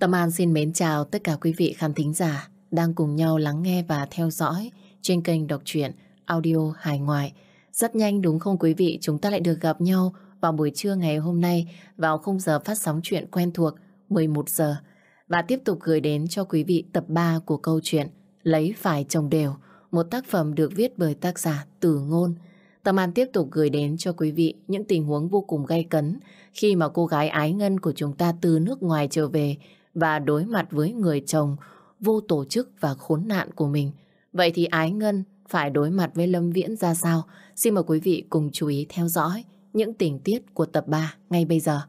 Tâm An xin mến chào tất cả quý vị khán thính giả đang cùng nhau lắng nghe và theo dõi trên kênh đọc truyện audio hài ngoại. Rất nhanh đúng không quý vị, chúng ta lại được gặp nhau vào buổi trưa ngày hôm nay vào khung giờ phát sóng chuyện quen thuộc 11 giờ và tiếp tục gửi đến cho quý vị tập 3 của câu chuyện Lấy phải chồng đều, một tác phẩm được viết bởi tác giả Tử Ngôn. Tâm An tiếp tục gửi đến cho quý vị những tình huống vô cùng gay cấn khi mà cô gái ái ngân của chúng ta từ nước ngoài trở về và đối mặt với người chồng vô tổ chức và khốn nạn của mình. Vậy thì ái ngân phải đối mặt với Lâm Viễn ra sao? Xin mời quý vị cùng chú ý theo dõi những tình tiết của tập 3 ngay bây giờ.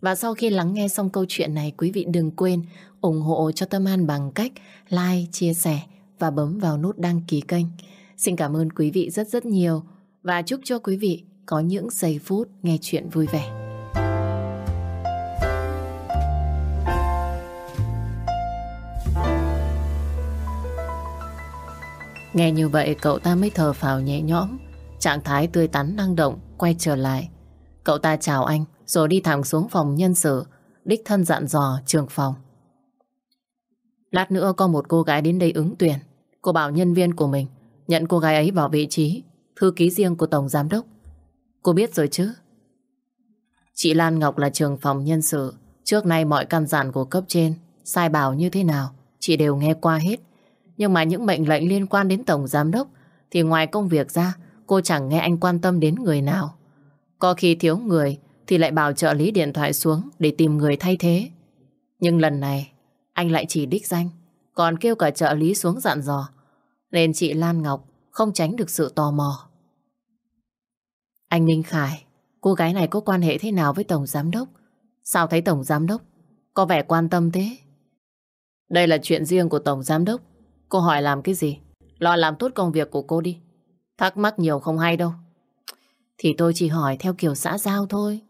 Và sau khi lắng nghe xong câu chuyện này, quý vị đừng quên ủng hộ cho Tâm An bằng cách like, chia sẻ và bấm vào nút đăng ký kênh. Xin cảm ơn quý vị rất rất nhiều và chúc cho quý vị có những giây phút nghe chuyện vui vẻ. Nghe như vậy, cậu ta mới thở phào nhẹ nhõm. Trạng thái tươi tắn năng động Quay trở lại. Cậu ta chào anh, rồi đi thẳng xuống phòng nhân sự, Đích thân dặn dò trường phòng. Lát nữa có một cô gái đến đây ứng tuyển. Cô bảo nhân viên của mình, Nhận cô gái ấy vào vị trí, Thư ký riêng của Tổng Giám Đốc. Cô biết rồi chứ? Chị Lan Ngọc là trường phòng nhân sự. Trước nay mọi căn dặn của cấp trên, Sai bảo như thế nào, Chị đều nghe qua hết. Nhưng mà những mệnh lệnh liên quan đến Tổng Giám Đốc Thì ngoài công việc ra, Cô chẳng nghe anh quan tâm đến người nào. Có khi thiếu người Thì lại bảo trợ lý điện thoại xuống Để tìm người thay thế. Nhưng lần này, Anh lại chỉ đích danh, Còn kêu cả trợ lý xuống dặn dò, Nên chị Lan Ngọc không tránh được sự tò mò. Anh Ninh Khải, Cô gái này có quan hệ thế nào với Tổng Giám Đốc? Sao thấy Tổng Giám Đốc Có vẻ quan tâm thế? Đây là chuyện riêng của Tổng Giám Đốc. Cô hỏi làm cái gì Lo làm tốt công việc của cô đi Thắc mắc nhiều không hay đâu. Thì tôi chỉ hỏi theo kiểu xã giao thôi.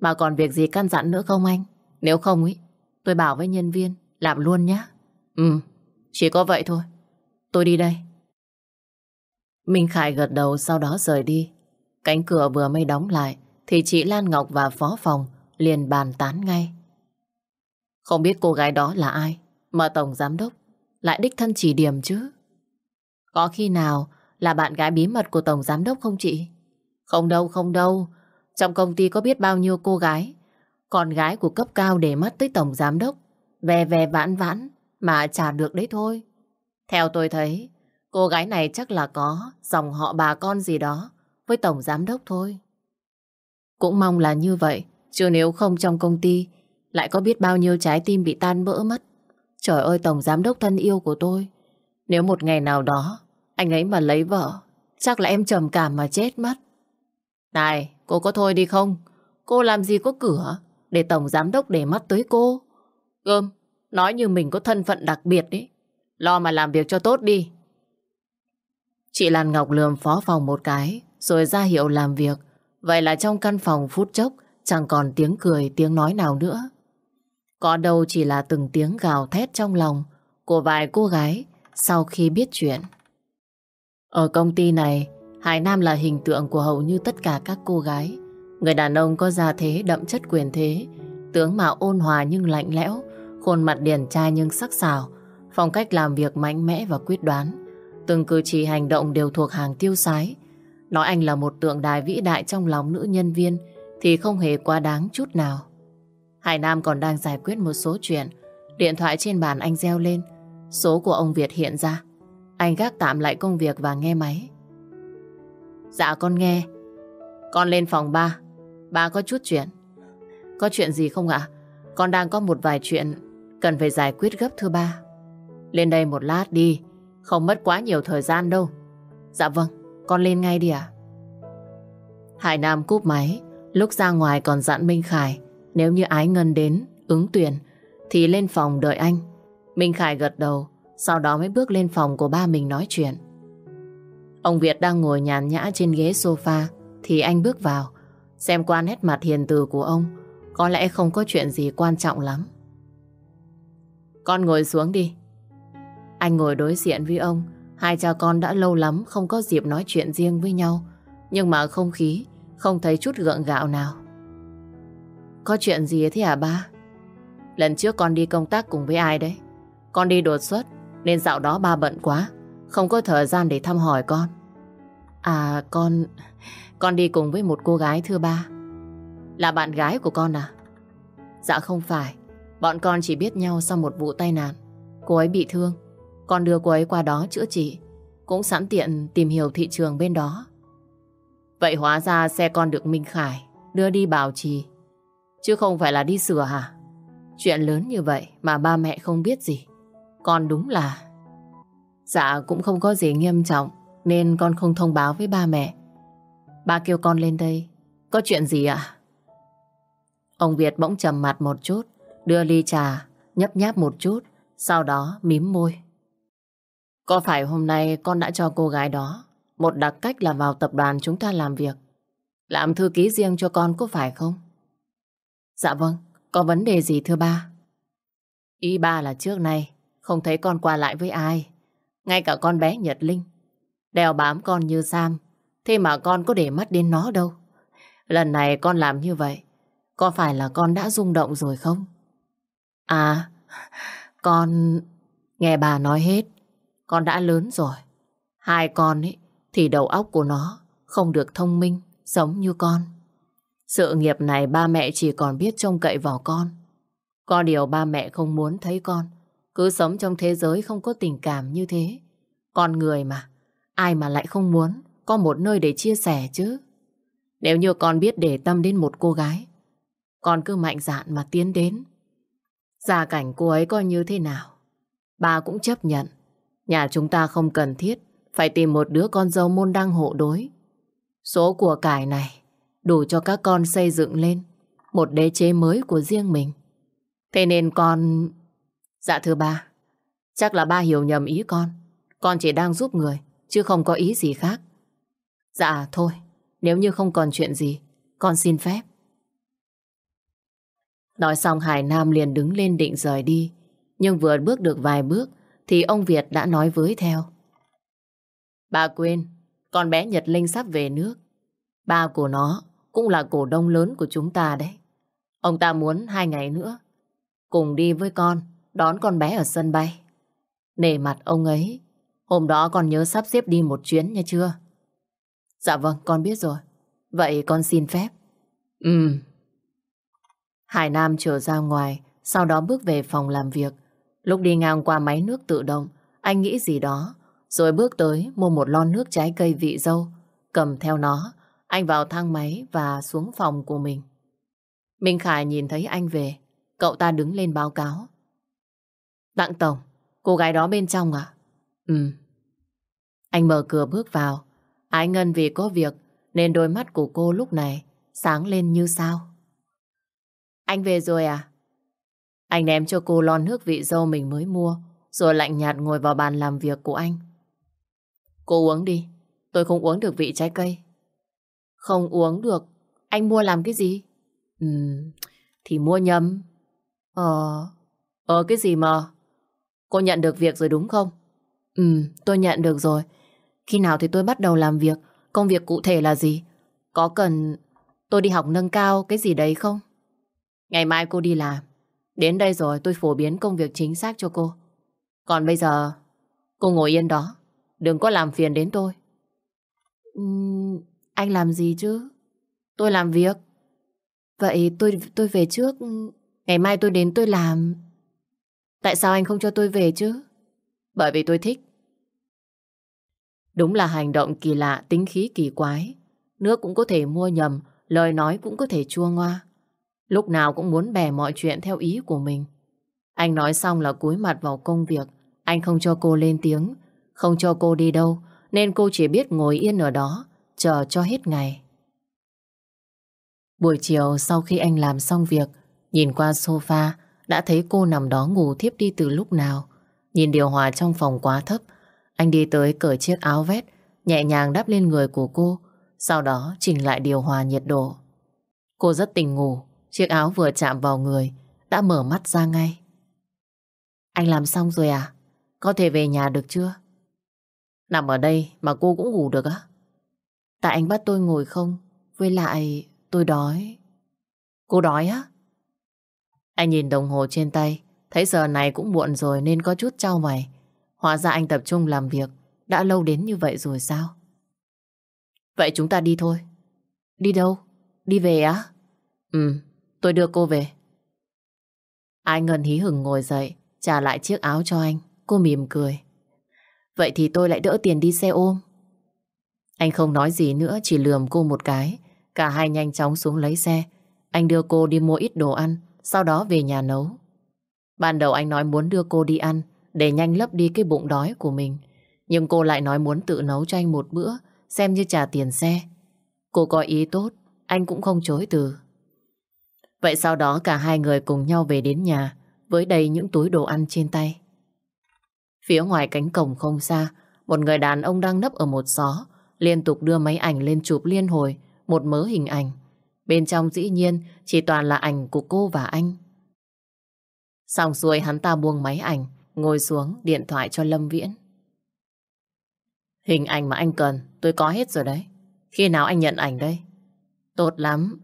Mà còn việc gì căn dặn nữa không anh? Nếu không ý, tôi bảo với nhân viên làm luôn nhá. Ừ, chỉ có vậy thôi. Tôi đi đây. Minh Khải gật đầu sau đó rời đi. Cánh cửa vừa mới đóng lại thì chị Lan Ngọc và phó phòng liền bàn tán ngay. Không biết cô gái đó là ai mà Tổng Giám Đốc lại đích thân chỉ điểm chứ. Có khi nào là bạn gái bí mật của Tổng Giám Đốc không chị? Không đâu, không đâu. Trong công ty có biết bao nhiêu cô gái. Con gái của cấp cao để mắt tới Tổng Giám Đốc. Về về vãn vãn mà trả được đấy thôi. Theo tôi thấy, cô gái này chắc là có dòng họ bà con gì đó với Tổng Giám Đốc thôi. Cũng mong là như vậy, chứ nếu không trong công ty lại có biết bao nhiêu trái tim bị tan vỡ mất. Trời ơi Tổng Giám Đốc thân yêu của tôi, nếu một ngày nào đó anh ấy mà lấy vợ, chắc là em trầm cảm mà chết mất. Này, cô có thôi đi không? Cô làm gì có cửa để Tổng Giám Đốc để mắt tới cô? Gơm, nói như mình có thân phận đặc biệt đấy. Lo mà làm việc cho tốt đi. Chị Lan Ngọc lườm phó phòng một cái, rồi ra hiệu làm việc. Vậy là trong căn phòng phút chốc, chẳng còn tiếng cười, tiếng nói nào nữa. Có đâu chỉ là từng tiếng gào thét trong lòng của vài cô gái sau khi biết chuyện. Ở công ty này, Hải Nam là hình tượng của hầu như tất cả các cô gái. Người đàn ông có gia thế đậm chất quyền thế, tướng mạo ôn hòa nhưng lạnh lẽo, khuôn mặt điển trai nhưng sắc sảo, phong cách làm việc mạnh mẽ và quyết đoán. Từng cử chỉ hành động đều thuộc hàng tiêu sái. Nói anh là một tượng đài vĩ đại trong lòng nữ nhân viên thì không hề quá đáng chút nào. Hải Nam còn đang giải quyết một số chuyện. Điện thoại trên bàn anh reo lên. Số của ông Việt hiện ra. Anh gác tạm lại công việc và nghe máy. Dạ con nghe. Con lên phòng ba. Ba có chút chuyện. Có chuyện gì không ạ? Con đang có một vài chuyện cần phải giải quyết gấp thưa ba. Lên đây một lát đi. Không mất quá nhiều thời gian đâu. Dạ vâng, con lên ngay đi ạ. Hải Nam cúp máy. Lúc ra ngoài còn dặn Minh Khải nếu như ái ngân đến, ứng tuyển, thì lên phòng đợi anh. Minh Khải gật đầu, sau đó mới bước lên phòng của ba mình nói chuyện. Ông Việt đang ngồi nhàn nhã trên ghế sofa, thì anh bước vào. Xem qua nét mặt hiền từ của ông có lẽ không có chuyện gì quan trọng lắm. Con ngồi xuống đi. Anh ngồi đối diện với ông. Hai cha con đã lâu lắm không có dịp nói chuyện riêng với nhau. Nhưng mà không khí, không thấy chút gượng gạo nào. Có chuyện gì thế hả ba? lần trước con đi công tác cùng với ai đấy? Con đi đột xuất, nên dạo đó ba bận quá, không có thời gian để thăm hỏi con. À, con... Con đi cùng với một cô gái thưa ba. Là bạn gái của con à? Dạ không phải. Bọn con chỉ biết nhau sau một vụ tai nạn. Cô ấy bị thương. Con đưa cô ấy qua đó chữa trị. Cũng sẵn tiện tìm hiểu thị trường bên đó. Vậy hóa ra xe con được Minh Khải đưa đi bảo trì. Chứ không phải là đi sửa hả? Chuyện lớn như vậy mà ba mẹ không biết gì. Con đúng là... Dạ cũng không có gì nghiêm trọng nên con không thông báo với ba mẹ. Ba kêu con lên đây. Có chuyện gì ạ? Ông Việt bỗng trầm mặt một chút, đưa ly trà, nhấp nháp một chút, sau đó mím môi. Có phải hôm nay con đã cho cô gái đó một đặc cách là vào tập đoàn chúng ta làm việc? Làm thư ký riêng cho con có phải không? Dạ vâng, có vấn đề gì thưa ba? Ý ba là trước nay không thấy con qua lại với ai. Ngay cả con bé Nhật Linh. Đèo bám con như Sam. Thế mà con có để mắt đến nó đâu. Lần này con làm như vậy. Có phải là con đã rung động rồi không? À, con... Nghe bà nói hết. Con đã lớn rồi. Hai con ấy thì đầu óc của nó không được thông minh giống như con. Sự nghiệp này ba mẹ chỉ còn biết trông cậy vào con. Có điều ba mẹ không muốn thấy con cứ sống trong thế giới không có tình cảm như thế. Con người mà, ai mà lại không muốn có một nơi để chia sẻ chứ. Nếu như con biết để tâm đến một cô gái, con cứ mạnh dạn mà tiến đến. Gia cảnh cô ấy coi như thế nào, ba cũng chấp nhận. Nhà chúng ta không cần thiết phải tìm một đứa con dâu môn đăng hộ đối. Số của cải này đủ cho các con xây dựng lên một đế chế mới của riêng mình. Thế nên con... Dạ thưa ba, chắc là ba hiểu nhầm ý con. Con chỉ đang giúp người, chứ không có ý gì khác. Dạ thôi, nếu như không còn chuyện gì, con xin phép. Nói xong Hải Nam liền đứng lên định rời đi. Nhưng vừa bước được vài bước thì ông Việt đã nói với theo. Bà quên, con bé Nhật Linh sắp về nước. Ba của nó cũng là cổ đông lớn của chúng ta đấy. Ông ta muốn hai ngày nữa cùng đi với con đón con bé ở sân bay. Nể mặt ông ấy, hôm đó con nhớ sắp xếp đi một chuyến nha chưa? Dạ vâng, con biết rồi. Vậy con xin phép. Ừ. Hải Nam trở ra ngoài, sau đó bước về phòng làm việc. Lúc đi ngang qua máy nước tự động, anh nghĩ gì đó, rồi bước tới mua một lon nước trái cây vị dâu, cầm theo nó, anh vào thang máy và xuống phòng của mình. Minh Khải nhìn thấy anh về, cậu ta đứng lên báo cáo. Đặng Tổng, cô gái đó bên trong à? Ừ. Anh mở cửa bước vào. Ái Ngân vì có việc nên đôi mắt của cô lúc này sáng lên như sao. Anh về rồi à? Anh ném cho cô lon nước vị dâu mình mới mua rồi lạnh nhạt ngồi vào bàn làm việc của anh. Cô uống đi, tôi không uống được vị trái cây. Không uống được, anh mua làm cái gì? Ừ, thì mua nhầm. Ờ, ờ cái gì mà? Cô nhận được việc rồi đúng không? Ừ, tôi nhận được rồi. Khi nào thì tôi bắt đầu làm việc? Công việc cụ thể là gì? Có cần tôi đi học nâng cao cái gì đấy không? Ngày mai cô đi làm. Đến đây rồi tôi phổ biến công việc chính xác cho cô. Còn bây giờ, cô ngồi yên đó. Đừng có làm phiền đến tôi. Uhm, anh làm gì chứ? Tôi làm việc. Vậy tôi tôi về trước. Ngày mai tôi đến tôi làm. Tại sao anh không cho tôi về chứ? Bởi vì tôi thích. Đúng là hành động kỳ lạ, tính khí kỳ quái. Nước cũng có thể mua nhầm, lời nói cũng có thể chua ngoa. Lúc nào cũng muốn bè mọi chuyện theo ý của mình. Anh nói xong là cúi mặt vào công việc. Anh không cho cô lên tiếng, không cho cô đi đâu, nên cô chỉ biết ngồi yên ở đó, chờ cho hết ngày. Buổi chiều sau khi anh làm xong việc, nhìn qua sofa, đã thấy cô nằm đó ngủ thiếp đi từ lúc nào. Nhìn điều hòa trong phòng quá thấp, anh đi tới cởi chiếc áo vét, nhẹ nhàng đắp lên người của cô, sau đó chỉnh lại điều hòa nhiệt độ. Cô rất tỉnh ngủ, chiếc áo vừa chạm vào người, đã mở mắt ra ngay. Anh làm xong rồi à? Có thể về nhà được chưa? Nằm ở đây mà cô cũng ngủ được á? Tại anh bắt tôi ngồi không? Với lại tôi đói. Cô đói á? Anh nhìn đồng hồ trên tay, thấy giờ này cũng muộn rồi nên có chút trao mày. Hóa ra anh tập trung làm việc, đã lâu đến như vậy rồi sao? Vậy chúng ta đi thôi. Đi đâu? Đi về á? Ừ, tôi đưa cô về. Ai ngần hí hửng ngồi dậy, trả lại chiếc áo cho anh. Cô mỉm cười. Vậy thì tôi lại đỡ tiền đi xe ôm. Anh không nói gì nữa, chỉ lườm cô một cái. Cả hai nhanh chóng xuống lấy xe. Anh đưa cô đi mua ít đồ ăn, sau đó về nhà nấu. Ban đầu anh nói muốn đưa cô đi ăn, để nhanh lấp đi cái bụng đói của mình. Nhưng cô lại nói muốn tự nấu cho anh một bữa, xem như trả tiền xe. Cô có ý tốt, anh cũng không chối từ. Vậy sau đó cả hai người cùng nhau về đến nhà, với đầy những túi đồ ăn trên tay. Phía ngoài cánh cổng không xa, một người đàn ông đang nấp ở một xó, liên tục đưa máy ảnh lên chụp liên hồi, một mớ hình ảnh. Bên trong dĩ nhiên chỉ toàn là ảnh của cô và anh. Xong xuôi hắn ta buông máy ảnh, ngồi xuống điện thoại cho Lâm Viễn. Hình ảnh mà anh cần, tôi có hết rồi đấy. Khi nào anh nhận ảnh đây? Tốt lắm.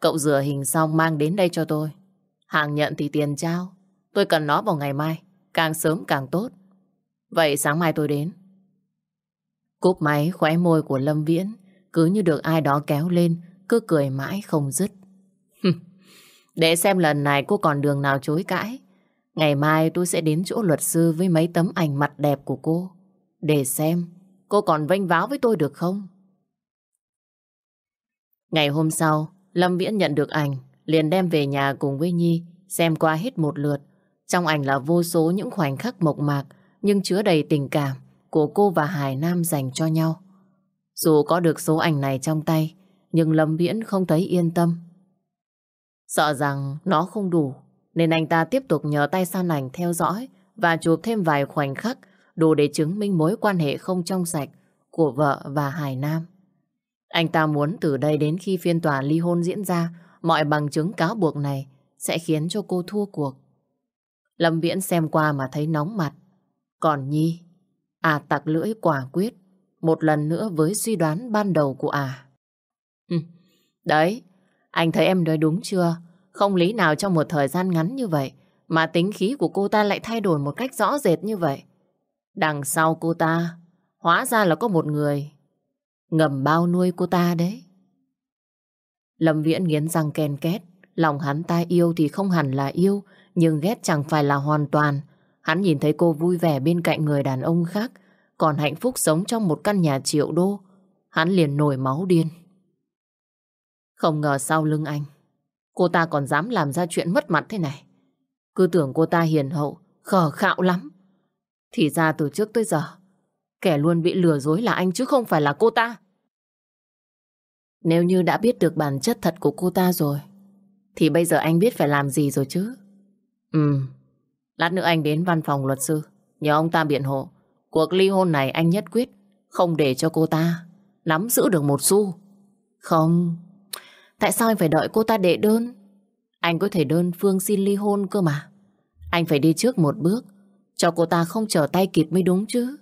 Cậu rửa hình xong mang đến đây cho tôi. Hàng nhận thì tiền trao. Tôi cần nó vào ngày mai. Càng sớm càng tốt. Vậy sáng mai tôi đến. Cúp máy khóe môi của Lâm Viễn cứ như được ai đó kéo lên, cứ cười mãi không dứt. Để xem lần này cô còn đường nào chối cãi. Ngày mai tôi sẽ đến chỗ luật sư với mấy tấm ảnh mặt đẹp của cô. Để xem cô còn vênh váo với tôi được không? Ngày hôm sau, Lâm Viễn nhận được ảnh, liền đem về nhà cùng với Nhi, xem qua hết một lượt. Trong ảnh là vô số những khoảnh khắc mộc mạc, nhưng chứa đầy tình cảm của cô và Hải Nam dành cho nhau. Dù có được số ảnh này trong tay, nhưng Lâm Viễn không thấy yên tâm. Sợ rằng nó không đủ, nên anh ta tiếp tục nhờ tay san ảnh theo dõi và chụp thêm vài khoảnh khắc đủ để chứng minh mối quan hệ không trong sạch của vợ và Hải Nam. Anh ta muốn từ đây đến khi phiên tòa ly hôn diễn ra, mọi bằng chứng cáo buộc này sẽ khiến cho cô thua cuộc. Lâm Viễn xem qua mà thấy nóng mặt. Còn Nhi, à tặc lưỡi quả quyết, một lần nữa với suy đoán ban đầu của à. Ừ, đấy, anh thấy em nói đúng chưa? Không lý nào trong một thời gian ngắn như vậy mà tính khí của cô ta lại thay đổi một cách rõ rệt như vậy. Đằng sau cô ta, hóa ra là có một người ngầm bao nuôi cô ta đấy. Lâm Viễn nghiến răng ken két, lòng hắn ta yêu thì không hẳn là yêu, nhưng ghét chẳng phải là hoàn toàn. Hắn nhìn thấy cô vui vẻ bên cạnh người đàn ông khác, còn hạnh phúc sống trong một căn nhà triệu đô. Hắn liền nổi máu điên. Không ngờ sau lưng anh, cô ta còn dám làm ra chuyện mất mặt thế này. Cứ tưởng cô ta hiền hậu, khờ khạo lắm. Thì ra từ trước tới giờ, kẻ luôn bị lừa dối là anh chứ không phải là cô ta. Nếu như đã biết được bản chất thật của cô ta rồi, thì bây giờ anh biết phải làm gì rồi chứ. Ừ, lát nữa anh đến văn phòng luật sư, nhờ ông ta biện hộ. Cuộc ly hôn này anh nhất quyết, không để cho cô ta nắm giữ được một xu. Không, tại sao anh phải đợi cô ta đệ đơn? Anh có thể đơn phương xin ly hôn cơ mà. Anh phải đi trước một bước, cho cô ta không trở tay kịp mới đúng chứ.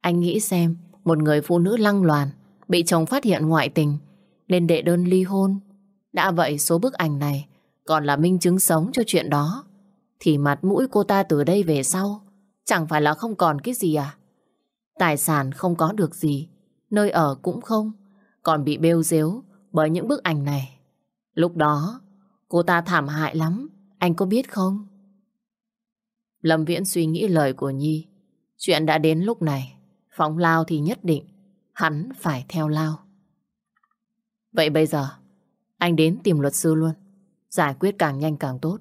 Anh nghĩ xem, một người phụ nữ lăng loàn, bị chồng phát hiện ngoại tình, nên đệ đơn ly hôn. Đã vậy số bức ảnh này còn là minh chứng sống cho chuyện đó. Thì mặt mũi cô ta từ đây về sau chẳng phải là không còn cái gì à? Tài sản không có được gì, nơi ở cũng không, còn bị bêu dếu bởi những bức ảnh này. Lúc đó, cô ta thảm hại lắm, anh có biết không? Lâm Viễn suy nghĩ lời của Nhi. Chuyện đã đến lúc này, phóng lao thì nhất định, hắn phải theo lao. Vậy bây giờ, anh đến tìm luật sư luôn. Giải quyết càng nhanh càng tốt.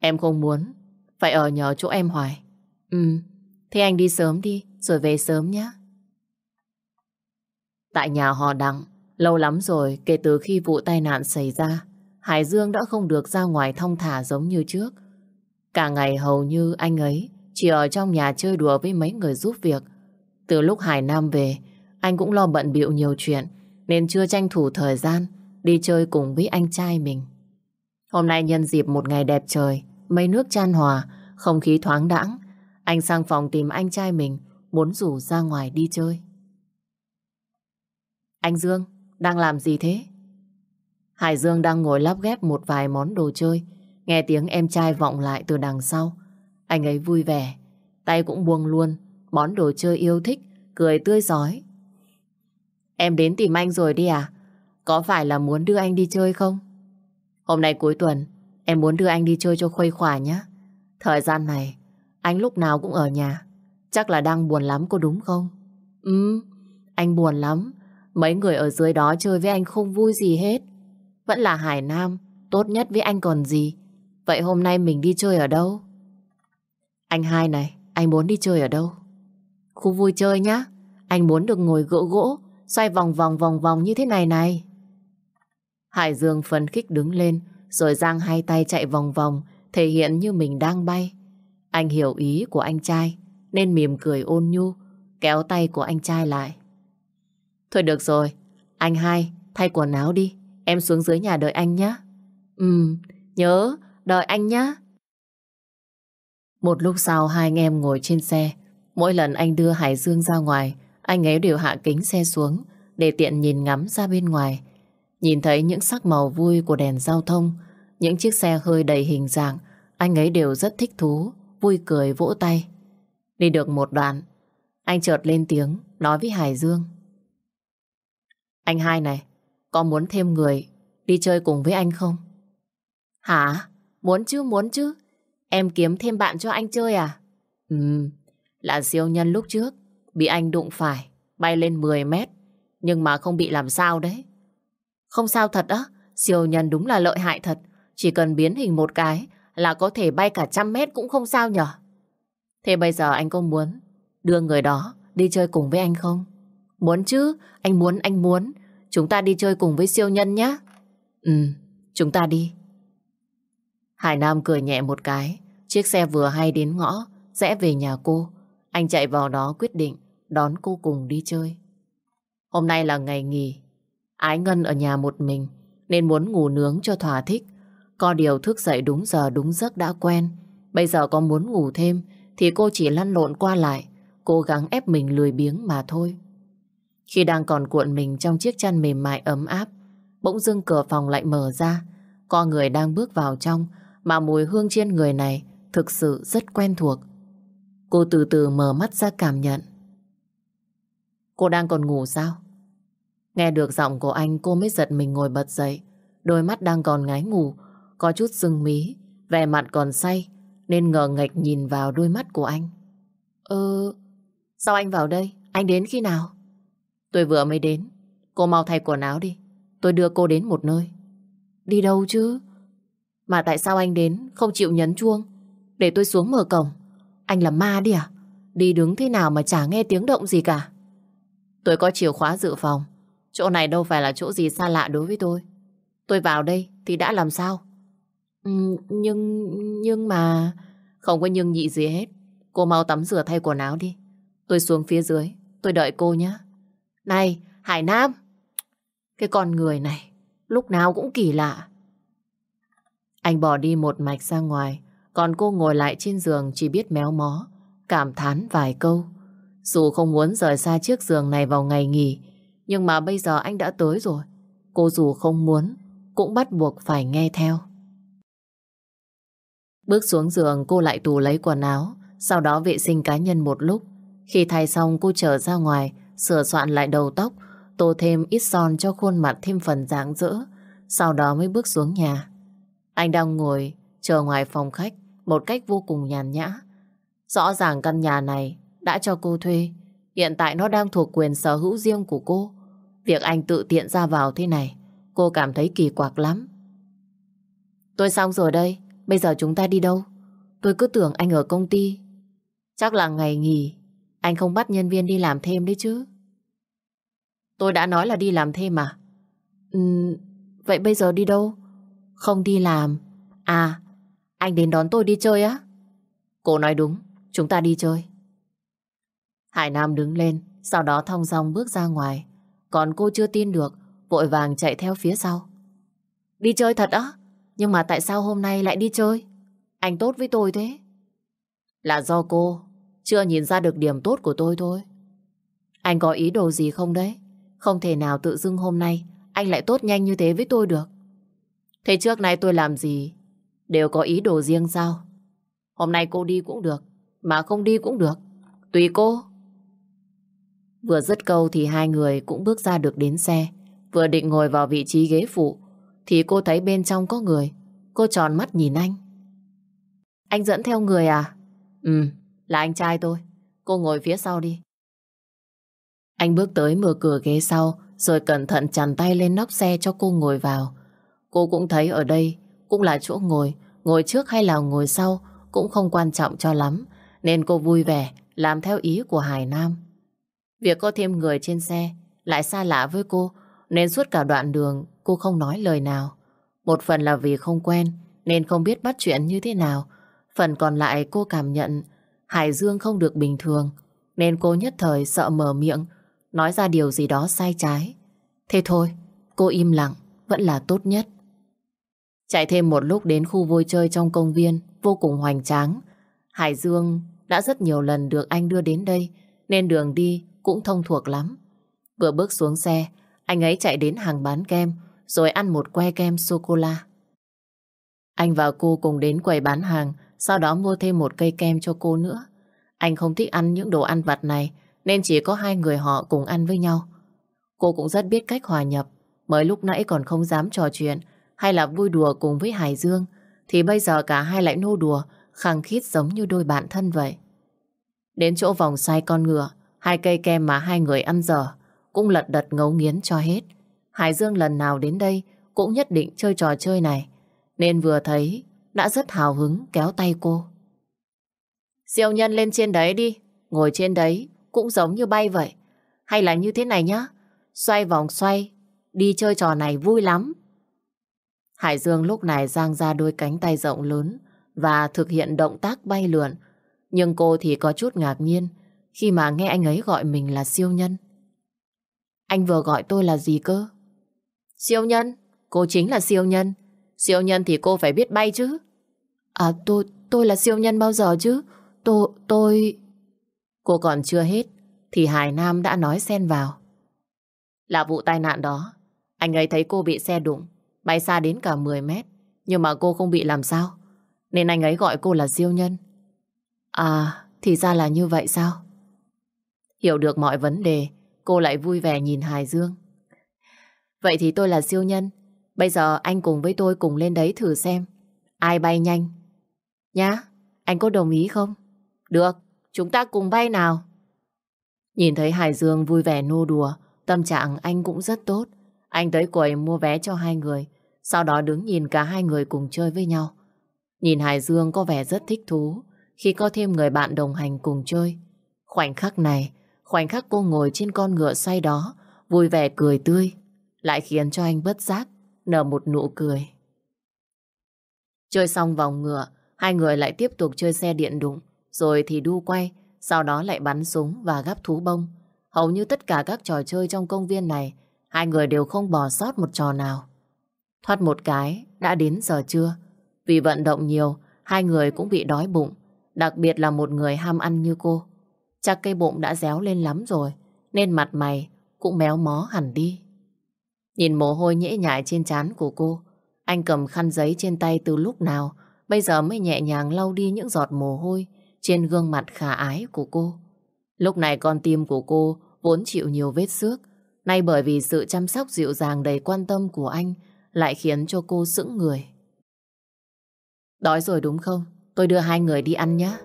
Em không muốn phải ở nhờ chỗ em hoài. Ừ, thế anh đi sớm đi, rồi về sớm nhé. Tại nhà họ Đặng, lâu lắm rồi kể từ khi vụ tai nạn xảy ra, Hải Dương đã không được ra ngoài thong thả giống như trước. Cả ngày hầu như anh ấy chỉ ở trong nhà chơi đùa với mấy người giúp việc. Từ lúc Hải Nam về, anh cũng lo bận bịu nhiều chuyện, nên chưa tranh thủ thời gian đi chơi cùng với anh trai mình. Hôm nay nhân dịp một ngày đẹp trời, mây nước chan hòa, không khí thoáng đãng, anh sang phòng tìm anh trai mình, muốn rủ ra ngoài đi chơi. Anh Dương, đang làm gì thế? Hải Dương đang ngồi lắp ghép một vài món đồ chơi. Nghe tiếng em trai vọng lại từ đằng sau. Anh ấy vui vẻ, tay cũng buông luôn, món đồ chơi yêu thích, cười tươi giói. Em đến tìm anh rồi đi à? Có phải là muốn đưa anh đi chơi không? Hôm nay cuối tuần, em muốn đưa anh đi chơi cho khuây khỏa nhé. Thời gian này, anh lúc nào cũng ở nhà. Chắc là đang buồn lắm có đúng không? Ừ, anh buồn lắm. Mấy người ở dưới đó chơi với anh không vui gì hết. Vẫn là Hải Nam, tốt nhất với anh còn gì. Vậy hôm nay mình đi chơi ở đâu? Anh hai này, anh muốn đi chơi ở đâu? Khu vui chơi nhá. Anh muốn được ngồi gỗ gỗ, xoay vòng vòng vòng vòng như thế này này. Hải Dương phấn khích đứng lên, rồi giang hai tay chạy vòng vòng, thể hiện như mình đang bay. Anh hiểu ý của anh trai, nên mỉm cười ôn nhu, kéo tay của anh trai lại. Thôi được rồi, anh hai, thay quần áo đi, em xuống dưới nhà đợi anh nhé. Ừ, nhớ, đợi anh nhé. Một lúc sau hai anh em ngồi trên xe, mỗi lần anh đưa Hải Dương ra ngoài, anh ấy đều hạ kính xe xuống để tiện nhìn ngắm ra bên ngoài. Nhìn thấy những sắc màu vui của đèn giao thông, những chiếc xe hơi đầy hình dạng, anh ấy đều rất thích thú, vui cười vỗ tay. Đi được một đoạn, anh chợt lên tiếng, nói với Hải Dương. Anh hai này, có muốn thêm người đi chơi cùng với anh không? Hả? Muốn chứ, muốn chứ. Em kiếm thêm bạn cho anh chơi à? Ừ, là siêu nhân lúc trước, bị anh đụng phải, bay lên 10 mét, nhưng mà không bị làm sao đấy. Không sao thật á, siêu nhân đúng là lợi hại thật, chỉ cần biến hình một cái là có thể bay cả trăm mét cũng không sao nhở. Thế bây giờ anh có muốn đưa người đó đi chơi cùng với anh không? Muốn chứ, anh muốn, anh muốn. Chúng ta đi chơi cùng với siêu nhân nhé. Ừ, chúng ta đi. Hải Nam cười nhẹ một cái. Chiếc xe vừa hay đến ngõ, rẽ về nhà cô. Anh chạy vào đó quyết định đón cô cùng đi chơi. Hôm nay là ngày nghỉ. Ái Ngân ở nhà một mình nên muốn ngủ nướng cho thỏa thích. Có điều thức dậy đúng giờ đúng giấc đã quen. Bây giờ có muốn ngủ thêm thì cô chỉ lăn lộn qua lại, cố gắng ép mình lười biếng mà thôi. Khi đang còn cuộn mình trong chiếc chăn mềm mại ấm áp, bỗng dưng cửa phòng lại mở ra. Có người đang bước vào trong mà mùi hương trên người này thực sự rất quen thuộc. Cô từ từ mở mắt ra cảm nhận. Cô đang còn ngủ sao? Nghe được giọng của anh cô mới giật mình ngồi bật dậy. Đôi mắt đang còn ngái ngủ, có chút sưng mí, vẻ mặt còn say, nên ngờ ngạch nhìn vào đôi mắt của anh. Ơ, sao anh vào đây? Anh đến khi nào? Tôi vừa mới đến. Cô mau thay quần áo đi. Tôi đưa cô đến một nơi. Đi đâu chứ? Mà tại sao anh đến không chịu nhấn chuông? Để tôi xuống mở cổng. Anh là ma đi à? Đi đứng thế nào mà chả nghe tiếng động gì cả. Tôi có chìa khóa dự phòng. Chỗ này đâu phải là chỗ gì xa lạ đối với tôi. Tôi vào đây thì đã làm sao? Ừ, nhưng... nhưng mà... Không có nhưng nhị gì hết. Cô mau tắm rửa thay quần áo đi. Tôi xuống phía dưới. Tôi đợi cô nhé. Này, Hải Nam! Cái con người này, lúc nào cũng kỳ lạ. Anh bỏ đi một mạch ra ngoài, còn cô ngồi lại trên giường chỉ biết méo mó, cảm thán vài câu. Dù không muốn rời xa chiếc giường này vào ngày nghỉ, nhưng mà bây giờ anh đã tới rồi. Cô dù không muốn, cũng bắt buộc phải nghe theo. Bước xuống giường cô lại tù lấy quần áo, sau đó vệ sinh cá nhân một lúc. Khi thay xong cô trở ra ngoài, sửa soạn lại đầu tóc, tô thêm ít son cho khuôn mặt thêm phần dáng dỡ, sau đó mới bước xuống nhà. Anh đang ngồi chờ ngoài phòng khách một cách vô cùng nhàn nhã. Rõ ràng căn nhà này đã cho cô thuê, hiện tại nó đang thuộc quyền sở hữu riêng của cô. Việc anh tự tiện ra vào thế này, cô cảm thấy kỳ quặc lắm. Tôi xong rồi đây, bây giờ chúng ta đi đâu? Tôi cứ tưởng anh ở công ty. Chắc là ngày nghỉ, anh không bắt nhân viên đi làm thêm đấy chứ. Tôi đã nói là đi làm thêm mà. Ừ, vậy bây giờ đi đâu? Không đi làm. À, anh đến đón tôi đi chơi á? Cô nói đúng, chúng ta đi chơi. Hải Nam đứng lên, sau đó thong dong bước ra ngoài. Còn cô chưa tin được, vội vàng chạy theo phía sau. Đi chơi thật á? Nhưng mà tại sao hôm nay lại đi chơi? Anh tốt với tôi thế. Là do cô chưa nhìn ra được điểm tốt của tôi thôi. Anh có ý đồ gì không đấy? Không thể nào tự dưng hôm nay anh lại tốt nhanh như thế với tôi được. Thế trước nay tôi làm gì Đều có ý đồ riêng sao? Hôm nay cô đi cũng được, mà không đi cũng được. Tùy cô. Vừa dứt câu thì hai người cũng bước ra được đến xe. Vừa định ngồi vào vị trí ghế phụ thì cô thấy bên trong có người. Cô tròn mắt nhìn anh. Anh dẫn theo người à? Ừ, là anh trai tôi. Cô ngồi phía sau đi. Anh bước tới mở cửa ghế sau rồi cẩn thận chằn tay lên nóc xe cho cô ngồi vào. Cô cũng thấy ở đây cũng là chỗ ngồi, ngồi trước hay là ngồi sau cũng không quan trọng cho lắm, nên cô vui vẻ làm theo ý của Hải Nam. Việc có thêm người trên xe lại xa lạ với cô, nên suốt cả đoạn đường cô không nói lời nào. Một phần là vì không quen, nên không biết bắt chuyện như thế nào. Phần còn lại cô cảm nhận Hải Dương không được bình thường, nên cô nhất thời sợ mở miệng, nói ra điều gì đó sai trái. Thế thôi, cô im lặng, vẫn là tốt nhất. Chạy thêm một lúc đến khu vui chơi trong công viên, vô cùng hoành tráng. Hải Dương đã rất nhiều lần được anh đưa đến đây, nên đường đi cũng thông thuộc lắm. Vừa bước xuống xe, anh ấy chạy đến hàng bán kem, rồi ăn một que kem sô-cô-la. Anh và cô cùng đến quầy bán hàng, sau đó mua thêm một cây kem cho cô nữa. Anh không thích ăn những đồ ăn vặt này, nên chỉ có hai người họ cùng ăn với nhau. Cô cũng rất biết cách hòa nhập, mới lúc nãy còn không dám trò chuyện hay là vui đùa cùng với Hải Dương, thì bây giờ cả hai lại nô đùa, khăng khít giống như đôi bạn thân vậy. Đến chỗ vòng xoay con ngựa, hai cây kem mà hai người ăn dở, cũng lật đật ngấu nghiến cho hết. Hải Dương lần nào đến đây cũng nhất định chơi trò chơi này, nên vừa thấy đã rất hào hứng kéo tay cô. Siêu nhân lên trên đấy đi, ngồi trên đấy cũng giống như bay vậy. Hay là như thế này nhá, xoay vòng xoay, đi chơi trò này vui lắm. Hải Dương lúc này giang ra đôi cánh tay rộng lớn và thực hiện động tác bay lượn. Nhưng cô thì có chút ngạc nhiên khi mà nghe anh ấy gọi mình là siêu nhân. Anh vừa gọi tôi là gì cơ? Siêu nhân? Cô chính là siêu nhân. Siêu nhân thì cô phải biết bay chứ. À tôi, tôi là siêu nhân bao giờ chứ? Tôi, tôi... Cô còn chưa hết thì Hải Nam đã nói xen vào. Là vụ tai nạn đó. Anh ấy thấy cô bị xe đụng bay xa đến cả 10 mét. Nhưng mà cô không bị làm sao? Nên anh ấy gọi cô là siêu nhân. À, thì ra là như vậy sao? Hiểu được mọi vấn đề, cô lại vui vẻ nhìn Hải Dương. Vậy thì tôi là siêu nhân. Bây giờ anh cùng với tôi cùng lên đấy thử xem. Ai bay nhanh? Nhá, anh có đồng ý không? Được, chúng ta cùng bay nào. Nhìn thấy Hải Dương vui vẻ nô đùa, tâm trạng anh cũng rất tốt. Anh tới quầy mua vé cho hai người, sau đó đứng nhìn cả hai người cùng chơi với nhau. Nhìn Hải Dương có vẻ rất thích thú khi có thêm người bạn đồng hành cùng chơi. Khoảnh khắc này, khoảnh khắc cô ngồi trên con ngựa xoay đó, vui vẻ cười tươi, lại khiến cho anh bất giác nở một nụ cười. Chơi xong vòng ngựa, hai người lại tiếp tục chơi xe điện đụng, rồi thì đu quay, sau đó lại bắn súng và gắp thú bông. Hầu như tất cả các trò chơi trong công viên này Hai người đều không bỏ sót một trò nào. Thoát một cái, đã đến giờ trưa. Vì vận động nhiều, hai người cũng bị đói bụng. Đặc biệt là một người ham ăn như cô. Chắc cây bụng đã réo lên lắm rồi, nên mặt mày cũng méo mó hẳn đi. Nhìn mồ hôi nhễ nhại trên trán của cô, anh cầm khăn giấy trên tay từ lúc nào, bây giờ mới nhẹ nhàng lau đi những giọt mồ hôi trên gương mặt khả ái của cô. Lúc này con tim của cô vốn chịu nhiều vết xước, Nay bởi vì sự chăm sóc dịu dàng đầy quan tâm của anh lại khiến cho cô sững người. Đói rồi đúng không? Tôi đưa hai người đi ăn nhé.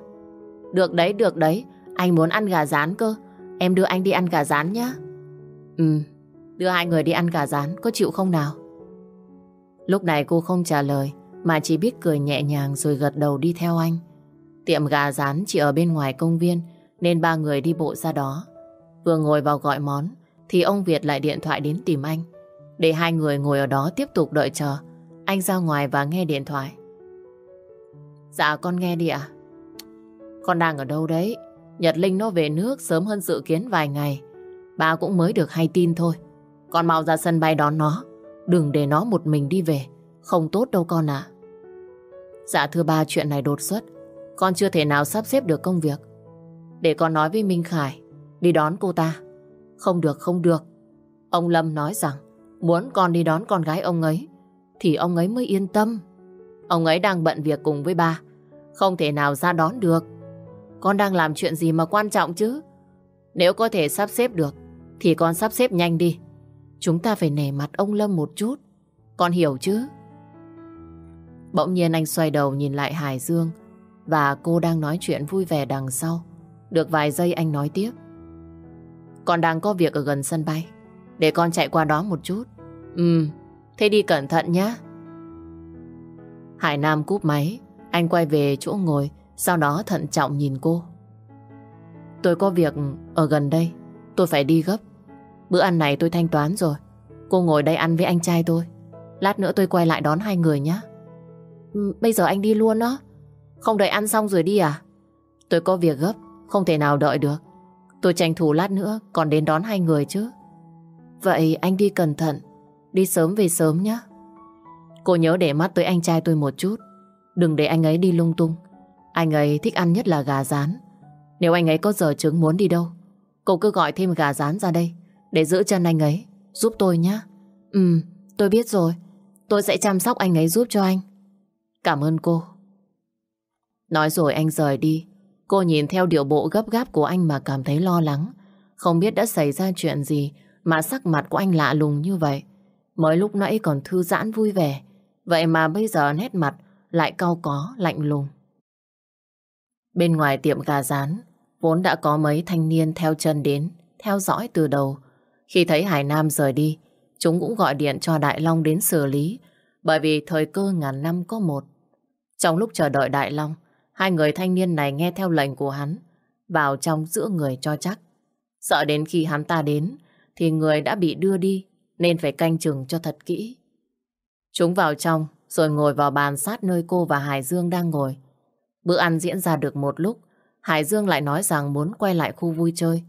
Được đấy, được đấy. Anh muốn ăn gà rán cơ. Em đưa anh đi ăn gà rán nhé. Ừ, đưa hai người đi ăn gà rán, có chịu không nào? Lúc này cô không trả lời, mà chỉ biết cười nhẹ nhàng rồi gật đầu đi theo anh. Tiệm gà rán chỉ ở bên ngoài công viên, nên ba người đi bộ ra đó. Vừa ngồi vào gọi món, thì ông Việt lại điện thoại đến tìm anh. Để hai người ngồi ở đó tiếp tục đợi chờ. Anh ra ngoài và nghe điện thoại. Dạ con nghe đi ạ. Con đang ở đâu đấy? Nhật Linh nó về nước sớm hơn dự kiến vài ngày. Ba cũng mới được hay tin thôi. Con mau ra sân bay đón nó. Đừng để nó một mình đi về. Không tốt đâu con ạ. Dạ thưa ba chuyện này đột xuất. Con chưa thể nào sắp xếp được công việc. Để con nói với Minh Khải đi đón cô ta. Không được, không được. Ông Lâm nói rằng muốn con đi đón con gái ông ấy thì ông ấy mới yên tâm. Ông ấy đang bận việc cùng với ba. Không thể nào ra đón được. Con đang làm chuyện gì mà quan trọng chứ? Nếu có thể sắp xếp được, thì con sắp xếp nhanh đi. Chúng ta phải nể mặt ông Lâm một chút. Con hiểu chứ? Bỗng nhiên anh xoay đầu nhìn lại Hải Dương và cô đang nói chuyện vui vẻ đằng sau. Được vài giây anh nói tiếp. Con đang có việc ở gần sân bay. Để con chạy qua đó một chút. Ừ, thế đi cẩn thận nhé. Hải Nam cúp máy. Anh quay về chỗ ngồi, sau đó thận trọng nhìn cô. Tôi có việc ở gần đây. Tôi phải đi gấp. Bữa ăn này tôi thanh toán rồi. Cô ngồi đây ăn với anh trai tôi. Lát nữa tôi quay lại đón hai người nhé. Ừ, bây giờ anh đi luôn đó. Không đợi ăn xong rồi đi à? Tôi có việc gấp, không thể nào đợi được. Tôi tranh thủ lát nữa còn đến đón hai người chứ. Vậy anh đi cẩn thận, đi sớm về sớm nhé. Cô nhớ để mắt tới anh trai tôi một chút. Đừng để anh ấy đi lung tung. Anh ấy thích ăn nhất là gà rán. Nếu anh ấy có giờ trứng muốn đi đâu, cô cứ gọi thêm gà rán ra đây để giữ chân anh ấy, giúp tôi nhé. Ừ, tôi biết rồi. Tôi sẽ chăm sóc anh ấy giúp cho anh. Cảm ơn cô. Nói rồi anh rời đi. Cô nhìn theo điệu bộ gấp gáp của anh mà cảm thấy lo lắng. Không biết đã xảy ra chuyện gì mà sắc mặt của anh lạ lùng như vậy. Mới lúc nãy còn thư giãn vui vẻ. Vậy mà bây giờ nét mặt lại cau có, lạnh lùng. Bên ngoài tiệm gà rán, vốn đã có mấy thanh niên theo chân đến, theo dõi từ đầu. Khi thấy Hải Nam rời đi, chúng cũng gọi điện cho Đại Long đến xử lý, bởi vì thời cơ ngàn năm có một. Trong lúc chờ đợi Đại Long, hai người thanh niên này nghe theo lệnh của hắn, vào trong giữa người cho chắc. Sợ đến khi hắn ta đến, thì người đã bị đưa đi, nên phải canh chừng cho thật kỹ. Chúng vào trong, rồi ngồi vào bàn sát nơi cô và Hải Dương đang ngồi. Bữa ăn diễn ra được một lúc, Hải Dương lại nói rằng muốn quay lại khu vui chơi.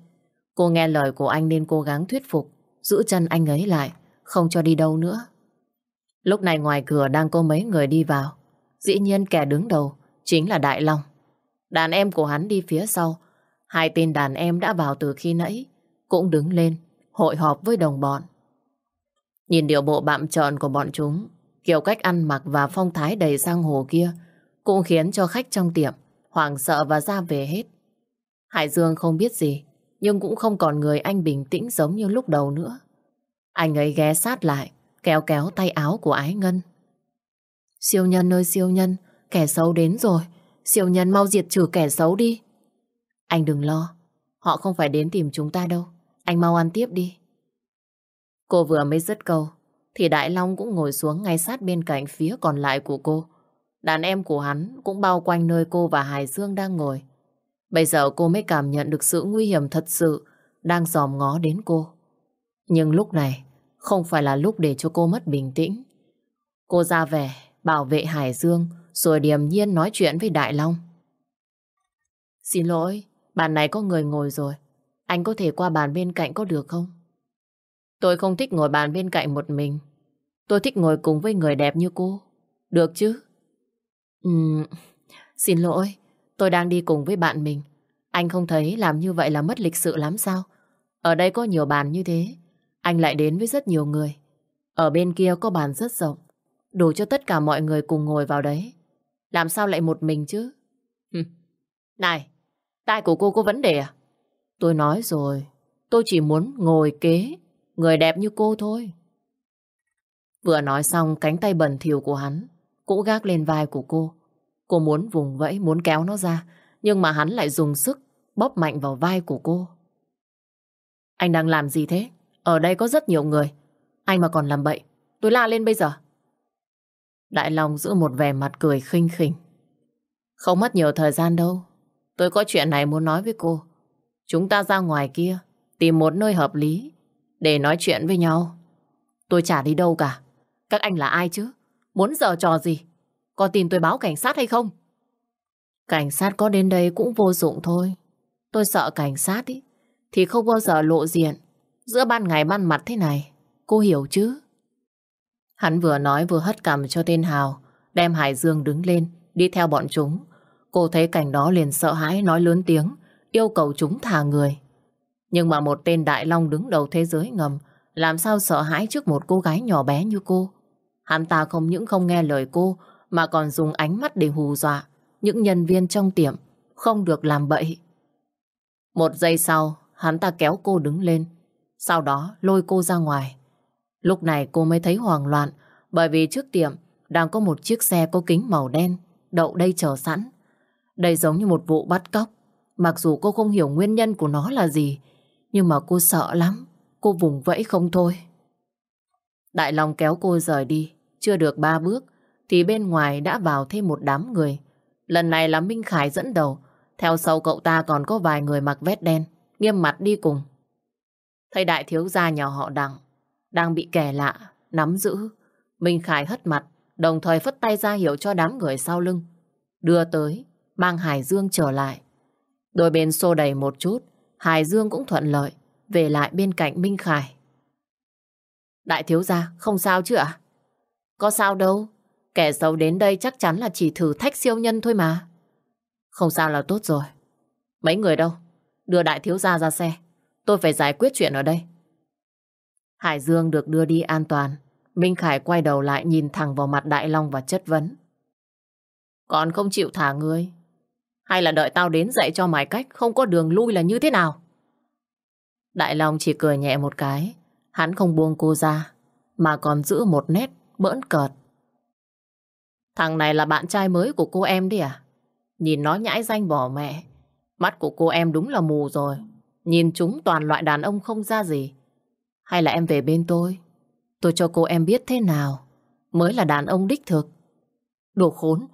Cô nghe lời của anh nên cố gắng thuyết phục, giữ chân anh ấy lại, không cho đi đâu nữa. Lúc này ngoài cửa đang có mấy người đi vào. Dĩ nhiên kẻ đứng đầu chính là Đại Long. Đàn em của hắn đi phía sau. Hai tên đàn em đã vào từ khi nãy, cũng đứng lên, hội họp với đồng bọn. Nhìn điệu bộ bạm trọn của bọn chúng, kiểu cách ăn mặc và phong thái đầy sang hồ kia, cũng khiến cho khách trong tiệm hoảng sợ và ra về hết. Hải Dương không biết gì, nhưng cũng không còn người anh bình tĩnh giống như lúc đầu nữa. Anh ấy ghé sát lại, kéo kéo tay áo của Ái Ngân. Siêu nhân ơi siêu nhân, kẻ xấu đến rồi. Siêu nhân mau diệt trừ kẻ xấu đi. Anh đừng lo, họ không phải đến tìm chúng ta đâu. Anh mau ăn tiếp đi. Cô vừa mới dứt câu, thì Đại Long cũng ngồi xuống ngay sát bên cạnh phía còn lại của cô. Đàn em của hắn cũng bao quanh nơi cô và Hải Dương đang ngồi. Bây giờ cô mới cảm nhận được sự nguy hiểm thật sự đang dòm ngó đến cô. Nhưng lúc này không phải là lúc để cho cô mất bình tĩnh. Cô ra vẻ bảo vệ Hải Dương rồi điềm nhiên nói chuyện với Đại Long. Xin lỗi, bàn này có người ngồi rồi. Anh có thể qua bàn bên cạnh có được không? Tôi không thích ngồi bàn bên cạnh một mình. Tôi thích ngồi cùng với người đẹp như cô. Được chứ? Ừm, xin lỗi, tôi đang đi cùng với bạn mình. Anh không thấy làm như vậy là mất lịch sự lắm sao? Ở đây có nhiều bàn như thế. Anh lại đến với rất nhiều người. Ở bên kia có bàn rất rộng. Đủ cho tất cả mọi người cùng ngồi vào đấy. Làm sao lại một mình chứ? Này, tai của cô có vấn đề à? Tôi nói rồi, tôi chỉ muốn ngồi kế người đẹp như cô thôi. Vừa nói xong cánh tay bẩn thỉu của hắn cũng gác lên vai của cô. Cô muốn vùng vẫy, muốn kéo nó ra, nhưng mà hắn lại dùng sức bóp mạnh vào vai của cô. Anh đang làm gì thế? Ở đây có rất nhiều người. Anh mà còn làm bậy, tôi la lên bây giờ. Đại Long giữ một vẻ mặt cười khinh khỉnh. Không mất nhiều thời gian đâu. Tôi có chuyện này muốn nói với cô. Chúng ta ra ngoài kia, tìm một nơi hợp lý để nói chuyện với nhau. Tôi chả đi đâu cả. Các anh là ai chứ? Muốn giờ trò gì? Có tin tôi báo cảnh sát hay không? Cảnh sát có đến đây cũng vô dụng thôi. Tôi sợ cảnh sát ý, thì không bao giờ lộ diện giữa ban ngày ban mặt thế này. Cô hiểu chứ? Hắn vừa nói vừa hất cằm cho tên Hào, đem Hải Dương đứng lên, đi theo bọn chúng. Cô thấy cảnh đó liền sợ hãi nói lớn tiếng, yêu cầu chúng thả người. Nhưng mà một tên đại long đứng đầu thế giới ngầm, làm sao sợ hãi trước một cô gái nhỏ bé như cô? Hắn ta không những không nghe lời cô, mà còn dùng ánh mắt để hù dọa những nhân viên trong tiệm không được làm bậy. Một giây sau, hắn ta kéo cô đứng lên, sau đó lôi cô ra ngoài. Lúc này cô mới thấy hoảng loạn bởi vì trước tiệm đang có một chiếc xe có kính màu đen đậu đây chờ sẵn. Đây giống như một vụ bắt cóc. Mặc dù cô không hiểu nguyên nhân của nó là gì, nhưng mà cô sợ lắm. Cô vùng vẫy không thôi. Đại Long kéo cô rời đi. Chưa được ba bước, thì bên ngoài đã vào thêm một đám người. Lần này là Minh Khải dẫn đầu. Theo sau cậu ta còn có vài người mặc vest đen, nghiêm mặt đi cùng. Thấy đại thiếu gia nhà họ Đặng, đang bị kẻ lạ, nắm giữ. Minh Khải hất mặt, đồng thời phất tay ra hiệu cho đám người sau lưng. Đưa tới, mang Hải Dương trở lại. Đôi bên xô đầy một chút, Hải Dương cũng thuận lợi, về lại bên cạnh Minh Khải. Đại thiếu gia, không sao chứ ạ? Có sao đâu, kẻ xấu đến đây chắc chắn là chỉ thử thách siêu nhân thôi mà. Không sao là tốt rồi. Mấy người đâu? Đưa đại thiếu gia ra xe. Tôi phải giải quyết chuyện ở đây. Hải Dương được đưa đi an toàn. Minh Khải quay đầu lại nhìn thẳng vào mặt Đại Long và chất vấn. Còn không chịu thả ngươi? Hay là đợi tao đến dạy cho mày cách không có đường lui là như thế nào? Đại Long chỉ cười nhẹ một cái. Hắn không buông cô ra, mà còn giữ một nét bỡn cợt. Thằng này là bạn trai mới của cô em đi à? Nhìn nó nhãi danh bỏ mẹ. Mắt của cô em đúng là mù rồi. Nhìn chúng toàn loại đàn ông không ra gì. Hay là em về bên tôi? Tôi cho cô em biết thế nào mới là đàn ông đích thực. Đồ khốn,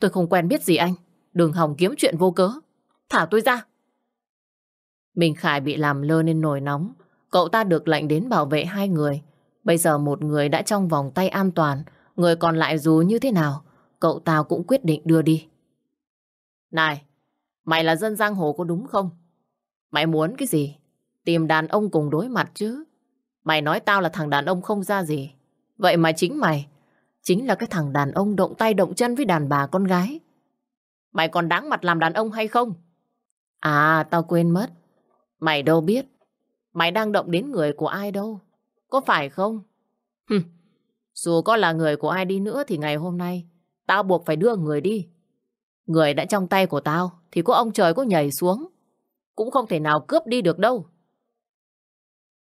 tôi không quen biết gì anh. Đừng hòng kiếm chuyện vô cớ. Thả tôi ra. Minh Khải bị làm lơ nên nổi nóng. Cậu ta được lệnh đến bảo vệ hai người. Bây giờ một người đã trong vòng tay an toàn, người còn lại dù như thế nào, cậu ta cũng quyết định đưa đi. Này, mày là dân giang hồ có đúng không? Mày muốn cái gì? Tìm đàn ông cùng đối mặt chứ. Mày nói tao là thằng đàn ông không ra gì. Vậy mà chính mày, chính là cái thằng đàn ông động tay động chân với đàn bà con gái. Mày còn đáng mặt làm đàn ông hay không? À, tao quên mất. Mày đâu biết. Mày đang động đến người của ai đâu. Có phải không? Hừm. Dù có là người của ai đi nữa thì ngày hôm nay tao buộc phải đưa người đi. Người đã trong tay của tao thì có ông trời có nhảy xuống. Cũng không thể nào cướp đi được đâu.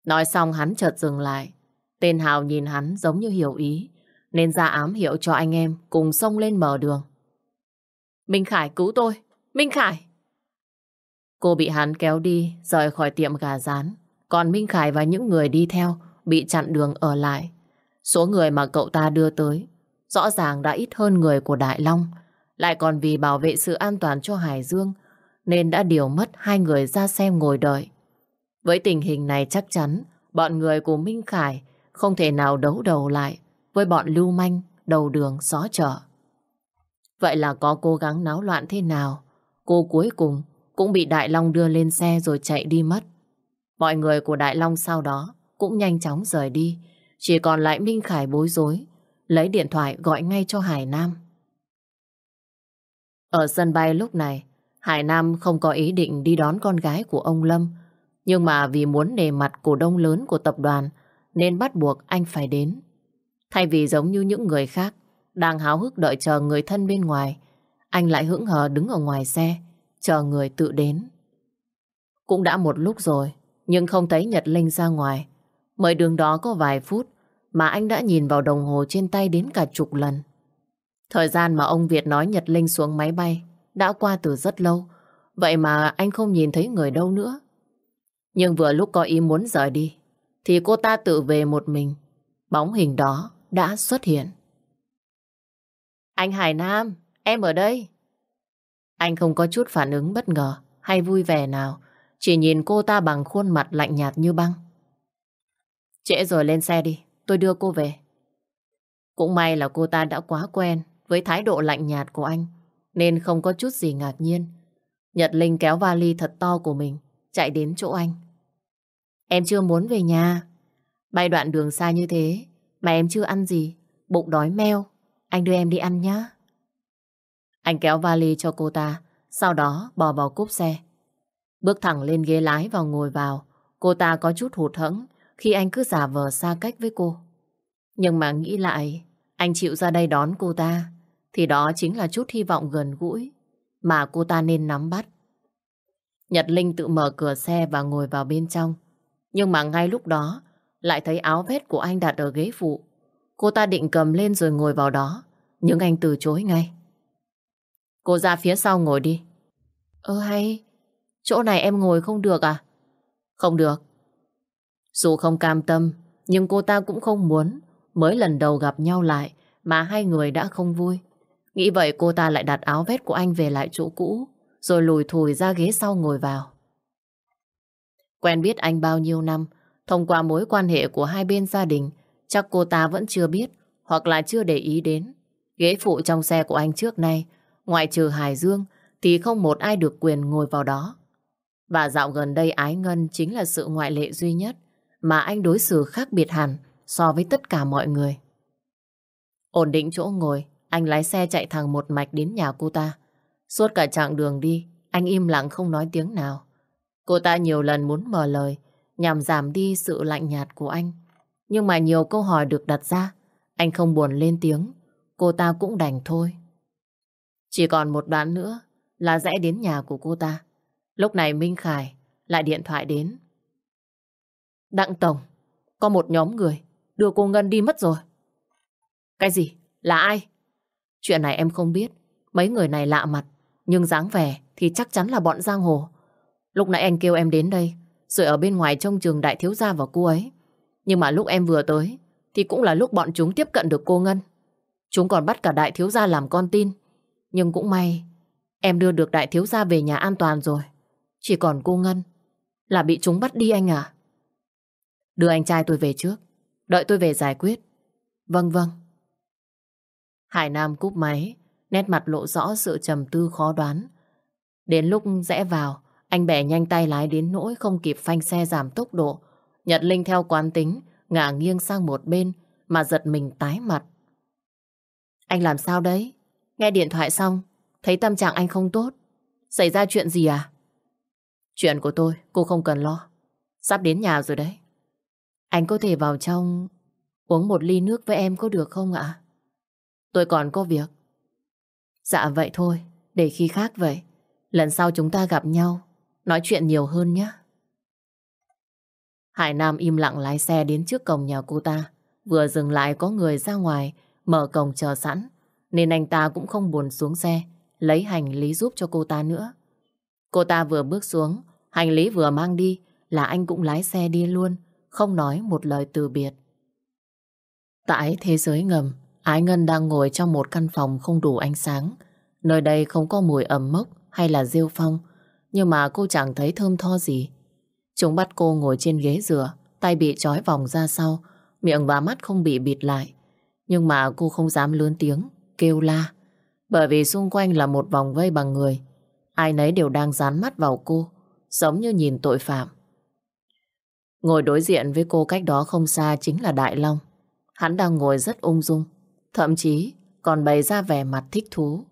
Nói xong hắn chợt dừng lại. Tên Hào nhìn hắn giống như hiểu ý, nên ra ám hiệu cho anh em cùng xông lên mở đường. Minh Khải cứu tôi! Minh Khải! Cô bị hắn kéo đi, rời khỏi tiệm gà rán. Còn Minh Khải và những người đi theo bị chặn đường ở lại. Số người mà cậu ta đưa tới rõ ràng đã ít hơn người của Đại Long. Lại còn vì bảo vệ sự an toàn cho Hải Dương nên đã điều mất hai người ra xem ngồi đợi. Với tình hình này chắc chắn bọn người của Minh Khải không thể nào đấu đầu lại với bọn lưu manh đầu đường xó chợ. Vậy là có cố gắng náo loạn thế nào, cô cuối cùng cũng bị Đại Long đưa lên xe rồi chạy đi mất. Mọi người của Đại Long sau đó cũng nhanh chóng rời đi, chỉ còn lại Minh Khải bối rối, lấy điện thoại gọi ngay cho Hải Nam. Ở sân bay lúc này, Hải Nam không có ý định đi đón con gái của ông Lâm, nhưng mà vì muốn nề mặt cổ đông lớn của tập đoàn nên bắt buộc anh phải đến. Thay vì giống như những người khác đang háo hức đợi chờ người thân bên ngoài, anh lại hững hờ đứng ở ngoài xe, chờ người tự đến. Cũng đã một lúc rồi, nhưng không thấy Nhật Linh ra ngoài. Mới đường đó có vài phút mà anh đã nhìn vào đồng hồ trên tay đến cả chục lần. Thời gian mà ông Việt nói Nhật Linh xuống máy bay đã qua từ rất lâu, vậy mà anh không nhìn thấy người đâu nữa. Nhưng vừa lúc có ý muốn rời đi, thì cô ta tự về một mình. Bóng hình đó đã xuất hiện. Anh Hải Nam, em ở đây. Anh không có chút phản ứng bất ngờ hay vui vẻ nào, chỉ nhìn cô ta bằng khuôn mặt lạnh nhạt như băng. Trễ rồi lên xe đi, tôi đưa cô về. Cũng may là cô ta đã quá quen với thái độ lạnh nhạt của anh, nên không có chút gì ngạc nhiên. Nhật Linh kéo vali thật to của mình, chạy đến chỗ anh. Em chưa muốn về nhà. Bay đoạn đường xa như thế, mà em chưa ăn gì, bụng đói meo. Anh đưa em đi ăn nhé. Anh kéo vali cho cô ta, sau đó bò vào cúp xe. Bước thẳng lên ghế lái và ngồi vào. Cô ta có chút hụt hẫng khi anh cứ giả vờ xa cách với cô. Nhưng mà nghĩ lại, anh chịu ra đây đón cô ta, thì đó chính là chút hy vọng gần gũi mà cô ta nên nắm bắt. Nhật Linh tự mở cửa xe và ngồi vào bên trong. Nhưng mà ngay lúc đó lại thấy áo vest của anh đặt ở ghế phụ. Cô ta định cầm lên rồi ngồi vào đó, nhưng anh từ chối ngay. Cô ra phía sau ngồi đi. Ơ hay, chỗ này em ngồi không được à? Không được. Dù không cam tâm, nhưng cô ta cũng không muốn mới lần đầu gặp nhau lại mà hai người đã không vui. Nghĩ vậy cô ta lại đặt áo vest của anh về lại chỗ cũ, rồi lùi thùi ra ghế sau ngồi vào. Quen biết anh bao nhiêu năm, thông qua mối quan hệ của hai bên gia đình, chắc cô ta vẫn chưa biết hoặc là chưa để ý đến. Ghế phụ trong xe của anh trước nay, ngoại trừ Hải Dương, thì không một ai được quyền ngồi vào đó. Và dạo gần đây Ái Ngân chính là sự ngoại lệ duy nhất mà anh đối xử khác biệt hẳn so với tất cả mọi người. Ổn định chỗ ngồi, anh lái xe chạy thẳng một mạch đến nhà cô ta. Suốt cả chặng đường đi, anh im lặng không nói tiếng nào. Cô ta nhiều lần muốn mở lời, nhằm giảm đi sự lạnh nhạt của anh. Nhưng mà nhiều câu hỏi được đặt ra, anh không buồn lên tiếng, cô ta cũng đành thôi. Chỉ còn một đoạn nữa là rẽ đến nhà của cô ta. Lúc này Minh Khải lại điện thoại đến. Đặng Tổng, có một nhóm người đưa cô Ngân đi mất rồi. Cái gì? Là ai? Chuyện này em không biết. Mấy người này lạ mặt, nhưng dáng vẻ thì chắc chắn là bọn giang hồ. Lúc nãy anh kêu em đến đây, rồi ở bên ngoài trông trường đại thiếu gia và cô ấy. Nhưng mà lúc em vừa tới, thì cũng là lúc bọn chúng tiếp cận được cô Ngân. Chúng còn bắt cả đại thiếu gia làm con tin. Nhưng cũng may, em đưa được đại thiếu gia về nhà an toàn rồi. Chỉ còn cô Ngân, là bị chúng bắt đi anh à? Đưa anh trai tôi về trước, đợi tôi về giải quyết. Vâng vâng. Hải Nam cúp máy, nét mặt lộ rõ sự trầm tư khó đoán. Đến lúc rẽ vào, anh bẻ nhanh tay lái đến nỗi không kịp phanh xe giảm tốc độ. Nhật Linh theo quán tính, ngả nghiêng sang một bên mà giật mình tái mặt. Anh làm sao đấy? Nghe điện thoại xong, thấy tâm trạng anh không tốt. Xảy ra chuyện gì à? Chuyện của tôi, cô không cần lo. Sắp đến nhà rồi đấy. Anh có thể vào trong uống một ly nước với em có được không ạ? Tôi còn có việc. Dạ vậy thôi, để khi khác vậy. Lần sau chúng ta gặp nhau, nói chuyện nhiều hơn nhé. Hải Nam im lặng lái xe đến trước cổng nhà cô ta. Vừa dừng lại có người ra ngoài, mở cổng chờ sẵn. Nên anh ta cũng không buồn xuống xe, lấy hành lý giúp cho cô ta nữa. Cô ta vừa bước xuống, hành lý vừa mang đi là anh cũng lái xe đi luôn, không nói một lời từ biệt. Tại thế giới ngầm, Ái Ngân đang ngồi trong một căn phòng không đủ ánh sáng. Nơi đây không có mùi ẩm mốc hay là rêu phong, nhưng mà cô chẳng thấy thơm tho gì. Chúng bắt cô ngồi trên ghế dựa, tay bị trói vòng ra sau, miệng và mắt không bị bịt lại. Nhưng mà cô không dám lớn tiếng, kêu la. Bởi vì xung quanh là một vòng vây bằng người. Ai nấy đều đang dán mắt vào cô, giống như nhìn tội phạm. Ngồi đối diện với cô cách đó không xa chính là Đại Long. Hắn đang ngồi rất ung dung, thậm chí còn bày ra vẻ mặt thích thú.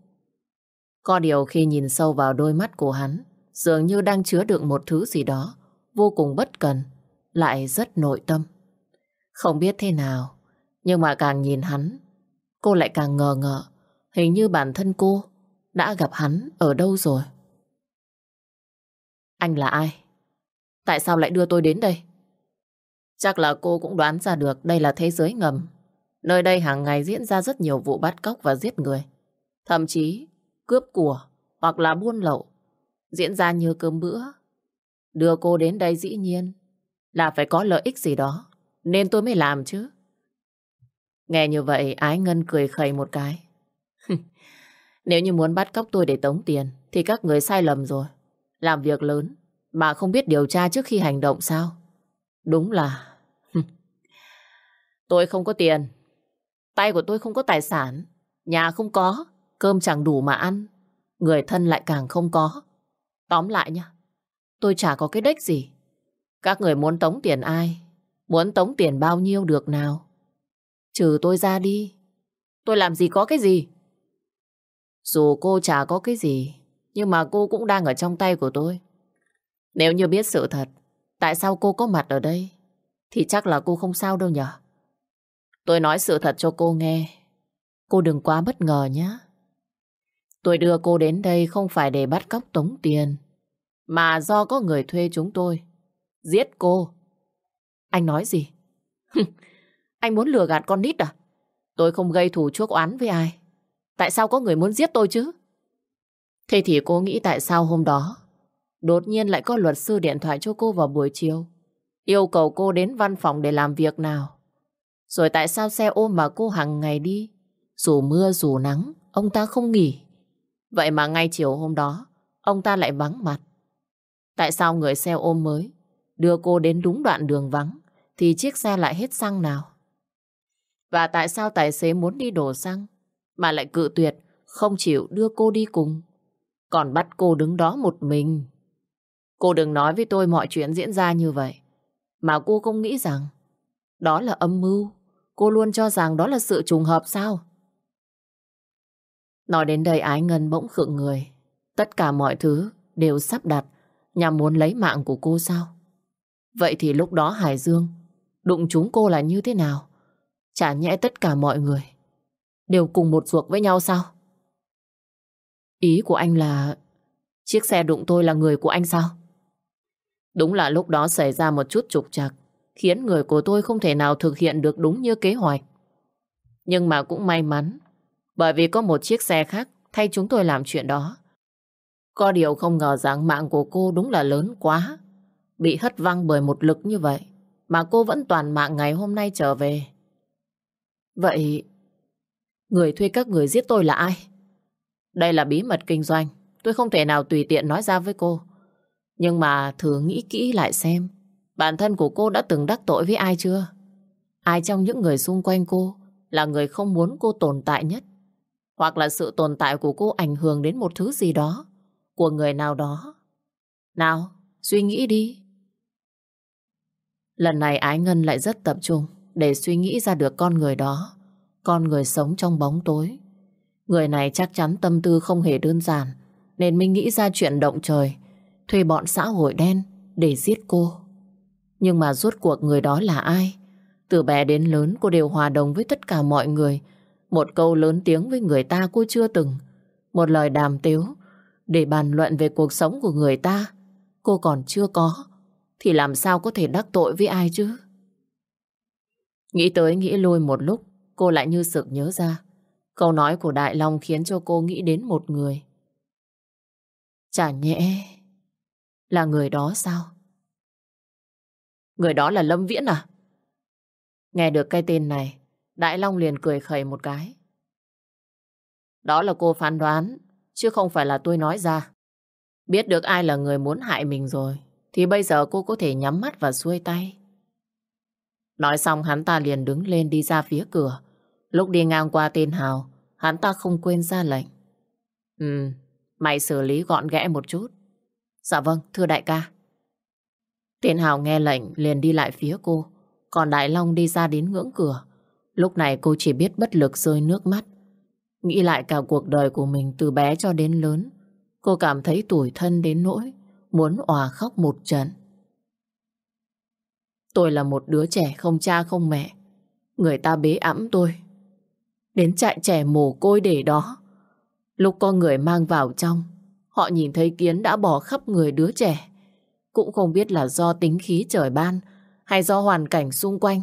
Có điều khi nhìn sâu vào đôi mắt của hắn, dường như đang chứa đựng một thứ gì đó, vô cùng bất cần, lại rất nội tâm. Không biết thế nào, nhưng mà càng nhìn hắn, cô lại càng ngờ ngợ, hình như bản thân cô đã gặp hắn ở đâu rồi. Anh là ai? Tại sao lại đưa tôi đến đây? Chắc là cô cũng đoán ra được đây là thế giới ngầm. Nơi đây hàng ngày diễn ra rất nhiều vụ bắt cóc và giết người. Thậm chí, cướp của hoặc là buôn lậu. Diễn ra như cơm bữa. Đưa cô đến đây dĩ nhiên là phải có lợi ích gì đó. Nên tôi mới làm chứ. Nghe như vậy, Ái Ngân cười khẩy một cái. Nếu như muốn bắt cóc tôi để tống tiền, thì các người sai lầm rồi. Làm việc lớn mà không biết điều tra trước khi hành động sao? Đúng là Tôi không có tiền. Tay của tôi không có tài sản. Nhà không có. Cơm chẳng đủ mà ăn. Người thân lại càng không có. Tóm lại nha. Tôi chả có cái đếch gì. Các người muốn tống tiền ai? Muốn tống tiền bao nhiêu được nào? Trừ tôi ra đi. Tôi làm gì có cái gì? Dù cô chả có cái gì, nhưng mà cô cũng đang ở trong tay của tôi. Nếu như biết sự thật, tại sao cô có mặt ở đây, thì chắc là cô không sao đâu nhở. Tôi nói sự thật cho cô nghe. Cô đừng quá bất ngờ nhé. Tôi đưa cô đến đây không phải để bắt cóc tống tiền, mà do có người thuê chúng tôi. Giết cô. Anh nói gì? anh muốn lừa gạt con nít à? Tôi không gây thù chuốc oán với ai. Tại sao có người muốn giết tôi chứ? Thế thì cô nghĩ tại sao hôm đó đột nhiên lại có luật sư điện thoại cho cô vào buổi chiều yêu cầu cô đến văn phòng để làm việc nào? Rồi tại sao xe ôm mà cô hàng ngày đi dù mưa dù nắng, ông ta không nghỉ Vậy mà ngay chiều hôm đó, ông ta lại vắng mặt Tại sao người xe ôm mới đưa cô đến đúng đoạn đường vắng thì chiếc xe lại hết xăng nào? Và tại sao tài xế muốn đi đổ xăng mà lại cự tuyệt, không chịu đưa cô đi cùng? Còn bắt cô đứng đó một mình. Cô đừng nói với tôi mọi chuyện diễn ra như vậy. Mà cô không nghĩ rằng đó là âm mưu. Cô luôn cho rằng đó là sự trùng hợp sao? Nói đến đây ái ngân bỗng khựng người. Tất cả mọi thứ đều sắp đặt nhằm muốn lấy mạng của cô sao? Vậy thì lúc đó Hải Dương, đụng chúng cô là như thế nào? Chả nhẽ tất cả mọi người đều cùng một ruột với nhau sao? Ý của anh là chiếc xe đụng tôi là người của anh sao? Đúng là lúc đó xảy ra một chút trục trặc khiến người của tôi không thể nào thực hiện được đúng như kế hoạch. Nhưng mà cũng may mắn, bởi vì có một chiếc xe khác thay chúng tôi làm chuyện đó. Có điều không ngờ rằng mạng của cô đúng là lớn quá. Bị hất văng bởi một lực như vậy mà cô vẫn toàn mạng ngày hôm nay trở về. Vậy, người thuê các người giết tôi là ai? Đây là bí mật kinh doanh. Tôi không thể nào tùy tiện nói ra với cô. Nhưng mà thử nghĩ kỹ lại xem bản thân của cô đã từng đắc tội với ai chưa? Ai trong những người xung quanh cô là người không muốn cô tồn tại nhất? Hoặc là sự tồn tại của cô ảnh hưởng đến một thứ gì đó của người nào đó? Nào, suy nghĩ đi. Lần này Ái Ngân lại rất tập trung để suy nghĩ ra được con người đó. Con người sống trong bóng tối. Người này chắc chắn tâm tư không hề đơn giản nên mình nghĩ ra chuyện động trời thuê bọn xã hội đen để giết cô. Nhưng mà rốt cuộc người đó là ai? Từ bé đến lớn, cô đều hòa đồng với tất cả mọi người. Một câu lớn tiếng với người ta cô chưa từng. Một lời đàm tiếu để bàn luận về cuộc sống của người ta, cô còn chưa có. Thì làm sao có thể đắc tội với ai chứ? Nghĩ tới nghĩ lui một lúc, cô lại như sực nhớ ra. Câu nói của Đại Long khiến cho cô nghĩ đến một người. Chả nhẽ là người đó sao? Người đó là Lâm Viễn à? Nghe được cái tên này, Đại Long liền cười khẩy một cái. Đó là cô phán đoán, chứ không phải là tôi nói ra. Biết được ai là người muốn hại mình rồi, thì bây giờ cô có thể nhắm mắt và xuôi tay. Nói xong hắn ta liền đứng lên đi ra phía cửa. Lúc đi ngang qua tên Hào, hắn ta không quên ra lệnh. Ừ, mày xử lý gọn ghẽ một chút. Dạ vâng, thưa đại ca. Tên Hào nghe lệnh liền đi lại phía cô, còn Đại Long đi ra đến ngưỡng cửa. Lúc này cô chỉ biết bất lực rơi nước mắt. Nghĩ lại cả cuộc đời của mình từ bé cho đến lớn, cô cảm thấy tủi thân đến nỗi muốn òa khóc một trận. Tôi là một đứa trẻ không cha không mẹ. Người ta bế ẵm tôi. Đến trại trẻ mồ côi để đó. Lúc con người mang vào trong, Họ nhìn thấy kiến đã bỏ khắp người đứa trẻ. Cũng không biết là do tính khí trời ban hay do hoàn cảnh xung quanh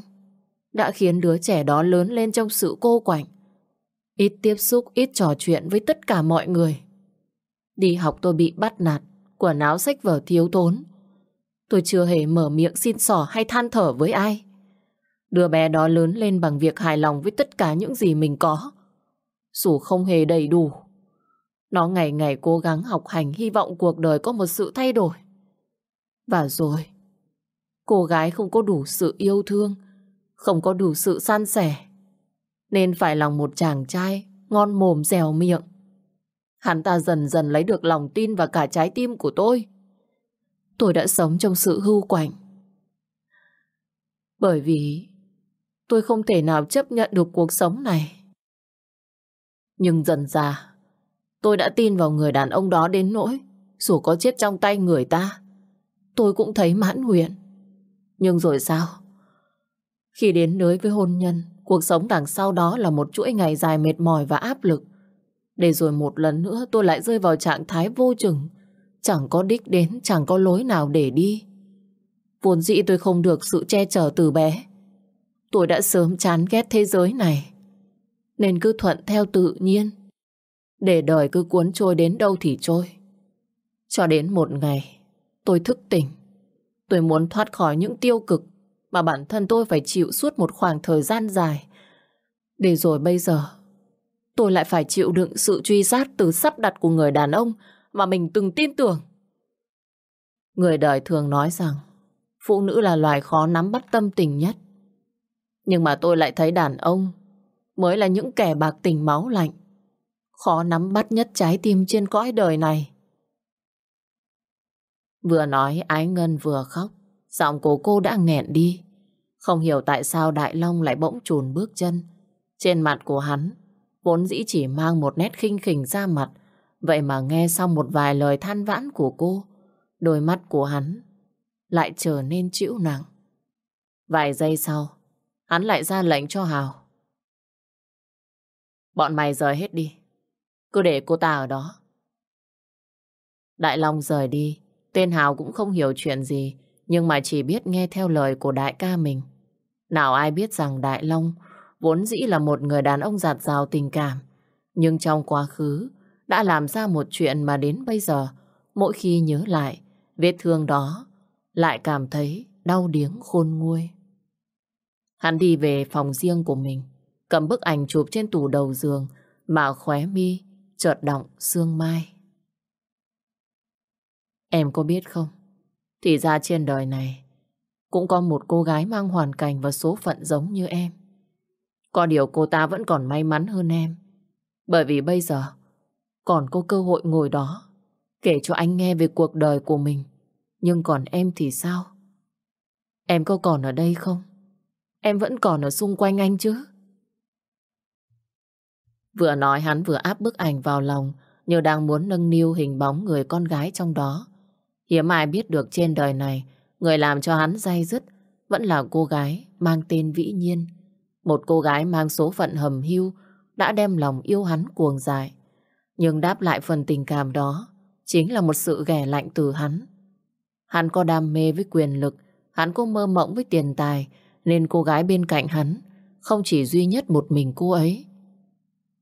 đã khiến đứa trẻ đó lớn lên trong sự cô quạnh. Ít tiếp xúc, ít trò chuyện với tất cả mọi người. Đi học tôi bị bắt nạt, quần áo sách vở thiếu thốn. Tôi chưa hề mở miệng xin sỏ hay than thở với ai. Đứa bé đó lớn lên bằng việc hài lòng với tất cả những gì mình có. Dù không hề đầy đủ, nó ngày ngày cố gắng học hành hy vọng cuộc đời có một sự thay đổi. Và rồi, cô gái không có đủ sự yêu thương, không có đủ sự san sẻ, nên phải lòng một chàng trai ngon mồm dẻo miệng. Hắn ta dần dần lấy được lòng tin và cả trái tim của tôi. Tôi đã sống trong sự hưu quạnh. Bởi vì tôi không thể nào chấp nhận được cuộc sống này. Nhưng dần dà, Tôi đã tin vào người đàn ông đó đến nỗi dù có chết trong tay người ta tôi cũng thấy mãn nguyện. Nhưng rồi sao? Khi đến nơi với hôn nhân cuộc sống đằng sau đó là một chuỗi ngày dài mệt mỏi và áp lực. Để rồi một lần nữa tôi lại rơi vào trạng thái vô chừng. Chẳng có đích đến, chẳng có lối nào để đi. Vốn dĩ tôi không được sự che chở từ bé. Tôi đã sớm chán ghét thế giới này. Nên cứ thuận theo tự nhiên. Để đời cứ cuốn trôi đến đâu thì trôi. Cho đến một ngày, tôi thức tỉnh. Tôi muốn thoát khỏi những tiêu cực mà bản thân tôi phải chịu suốt một khoảng thời gian dài. Để rồi bây giờ, tôi lại phải chịu đựng sự truy sát từ sắp đặt của người đàn ông mà mình từng tin tưởng. Người đời thường nói rằng phụ nữ là loài khó nắm bắt tâm tình nhất. Nhưng mà tôi lại thấy đàn ông mới là những kẻ bạc tình máu lạnh, khó nắm bắt nhất trái tim trên cõi đời này. Vừa nói Ái Ngân vừa khóc, giọng của cô đã nghẹn đi. Không hiểu tại sao Đại Long lại bỗng chùn bước chân. Trên mặt của hắn, vốn dĩ chỉ mang một nét khinh khỉnh ra mặt, vậy mà nghe xong một vài lời than vãn của cô, đôi mắt của hắn lại trở nên chịu nặng. Vài giây sau, hắn lại ra lệnh cho Hào. Bọn mày rời hết đi, cứ để cô ta ở đó. Đại Long rời đi, tên Hào cũng không hiểu chuyện gì, nhưng mà chỉ biết nghe theo lời của đại ca mình. Nào ai biết rằng Đại Long vốn dĩ là một người đàn ông giạt rào tình cảm, nhưng trong quá khứ đã làm ra một chuyện mà đến bây giờ, mỗi khi nhớ lại, vết thương đó lại cảm thấy đau điếng khôn nguôi. Hắn đi về phòng riêng của mình, cầm bức ảnh chụp trên tủ đầu giường mà khóe mi chợt động sương mai. Em có biết không? Thì ra trên đời này, cũng có một cô gái mang hoàn cảnh và số phận giống như em. Có điều cô ta vẫn còn may mắn hơn em. Bởi vì bây giờ, còn có cơ hội ngồi đó, kể cho anh nghe về cuộc đời của mình. Nhưng còn em thì sao? Em có còn ở đây không? Em vẫn còn ở xung quanh anh chứ? Vừa nói hắn vừa áp bức ảnh vào lòng, như đang muốn nâng niu hình bóng người con gái trong đó. Hiếm ai biết được trên đời này người làm cho hắn day dứt vẫn là cô gái mang tên Vĩ Nhiên. Một cô gái mang số phận hầm hưu đã đem lòng yêu hắn cuồng dại. Nhưng đáp lại phần tình cảm đó chính là một sự ghẻ lạnh từ hắn. Hắn có đam mê với quyền lực, hắn có mơ mộng với tiền tài, nên cô gái bên cạnh hắn không chỉ duy nhất một mình cô ấy.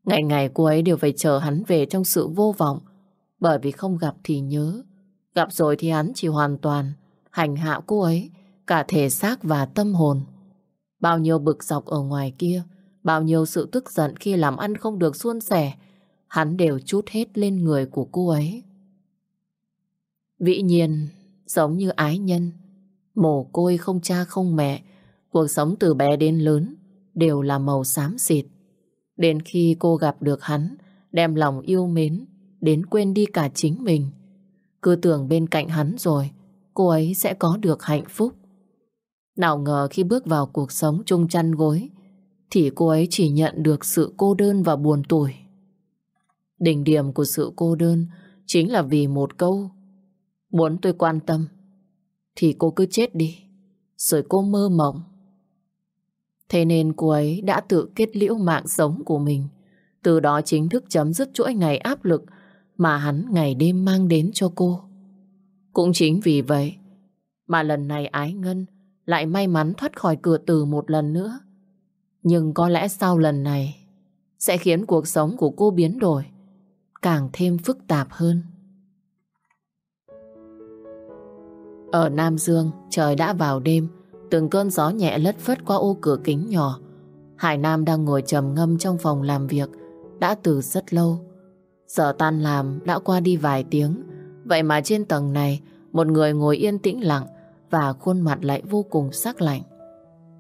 Ngày ngày cô ấy đều phải chờ hắn về trong sự vô vọng, bởi vì không gặp thì nhớ, gặp rồi thì hắn chỉ hoàn toàn hành hạ cô ấy, cả thể xác và tâm hồn. Bao nhiêu bực dọc ở ngoài kia, bao nhiêu sự tức giận khi làm ăn không được suôn sẻ, hắn đều chút hết lên người của cô ấy. Vĩ nhiên, giống như ái nhân, mồ côi không cha không mẹ, cuộc sống từ bé đến lớn đều là màu xám xịt. Đến khi cô gặp được hắn, đem lòng yêu mến, đến quên đi cả chính mình. Cứ tưởng bên cạnh hắn rồi, cô ấy sẽ có được hạnh phúc. Nào ngờ khi bước vào cuộc sống chung chăn gối, thì cô ấy chỉ nhận được sự cô đơn và buồn tủi. Đỉnh điểm của sự cô đơn chính là vì một câu Muốn tôi quan tâm thì cô cứ chết đi rồi cô mơ mộng. Thế nên cô ấy đã tự kết liễu mạng sống của mình từ đó chính thức chấm dứt chuỗi ngày áp lực mà hắn ngày đêm mang đến cho cô. Cũng chính vì vậy mà lần này Ái Ngân lại may mắn thoát khỏi cửa tử một lần nữa. Nhưng có lẽ sau lần này sẽ khiến cuộc sống của cô biến đổi càng thêm phức tạp hơn. Ở Nam Dương, trời đã vào đêm, từng cơn gió nhẹ lất phất qua ô cửa kính nhỏ. Hải Nam đang ngồi trầm ngâm trong phòng làm việc, đã từ rất lâu. Giờ tan làm đã qua đi vài tiếng, vậy mà trên tầng này, một người ngồi yên tĩnh lặng và khuôn mặt lại vô cùng sắc lạnh.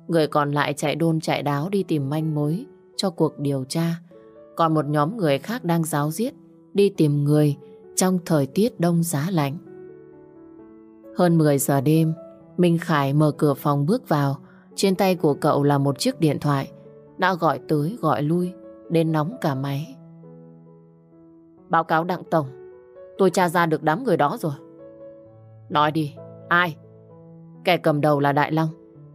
Người còn lại chạy đôn chạy đáo đi tìm manh mối cho cuộc điều tra. Còn một nhóm người khác đang giáo giết, đi tìm người trong thời tiết đông giá lạnh. Hơn 10 giờ đêm, Minh Khải mở cửa phòng bước vào. Trên tay của cậu là một chiếc điện thoại. Đã gọi tới gọi lui, đến nóng cả máy. Báo cáo Đặng Tổng, tôi tra ra được đám người đó rồi. Nói đi, ai? Kẻ cầm đầu là Đại Long.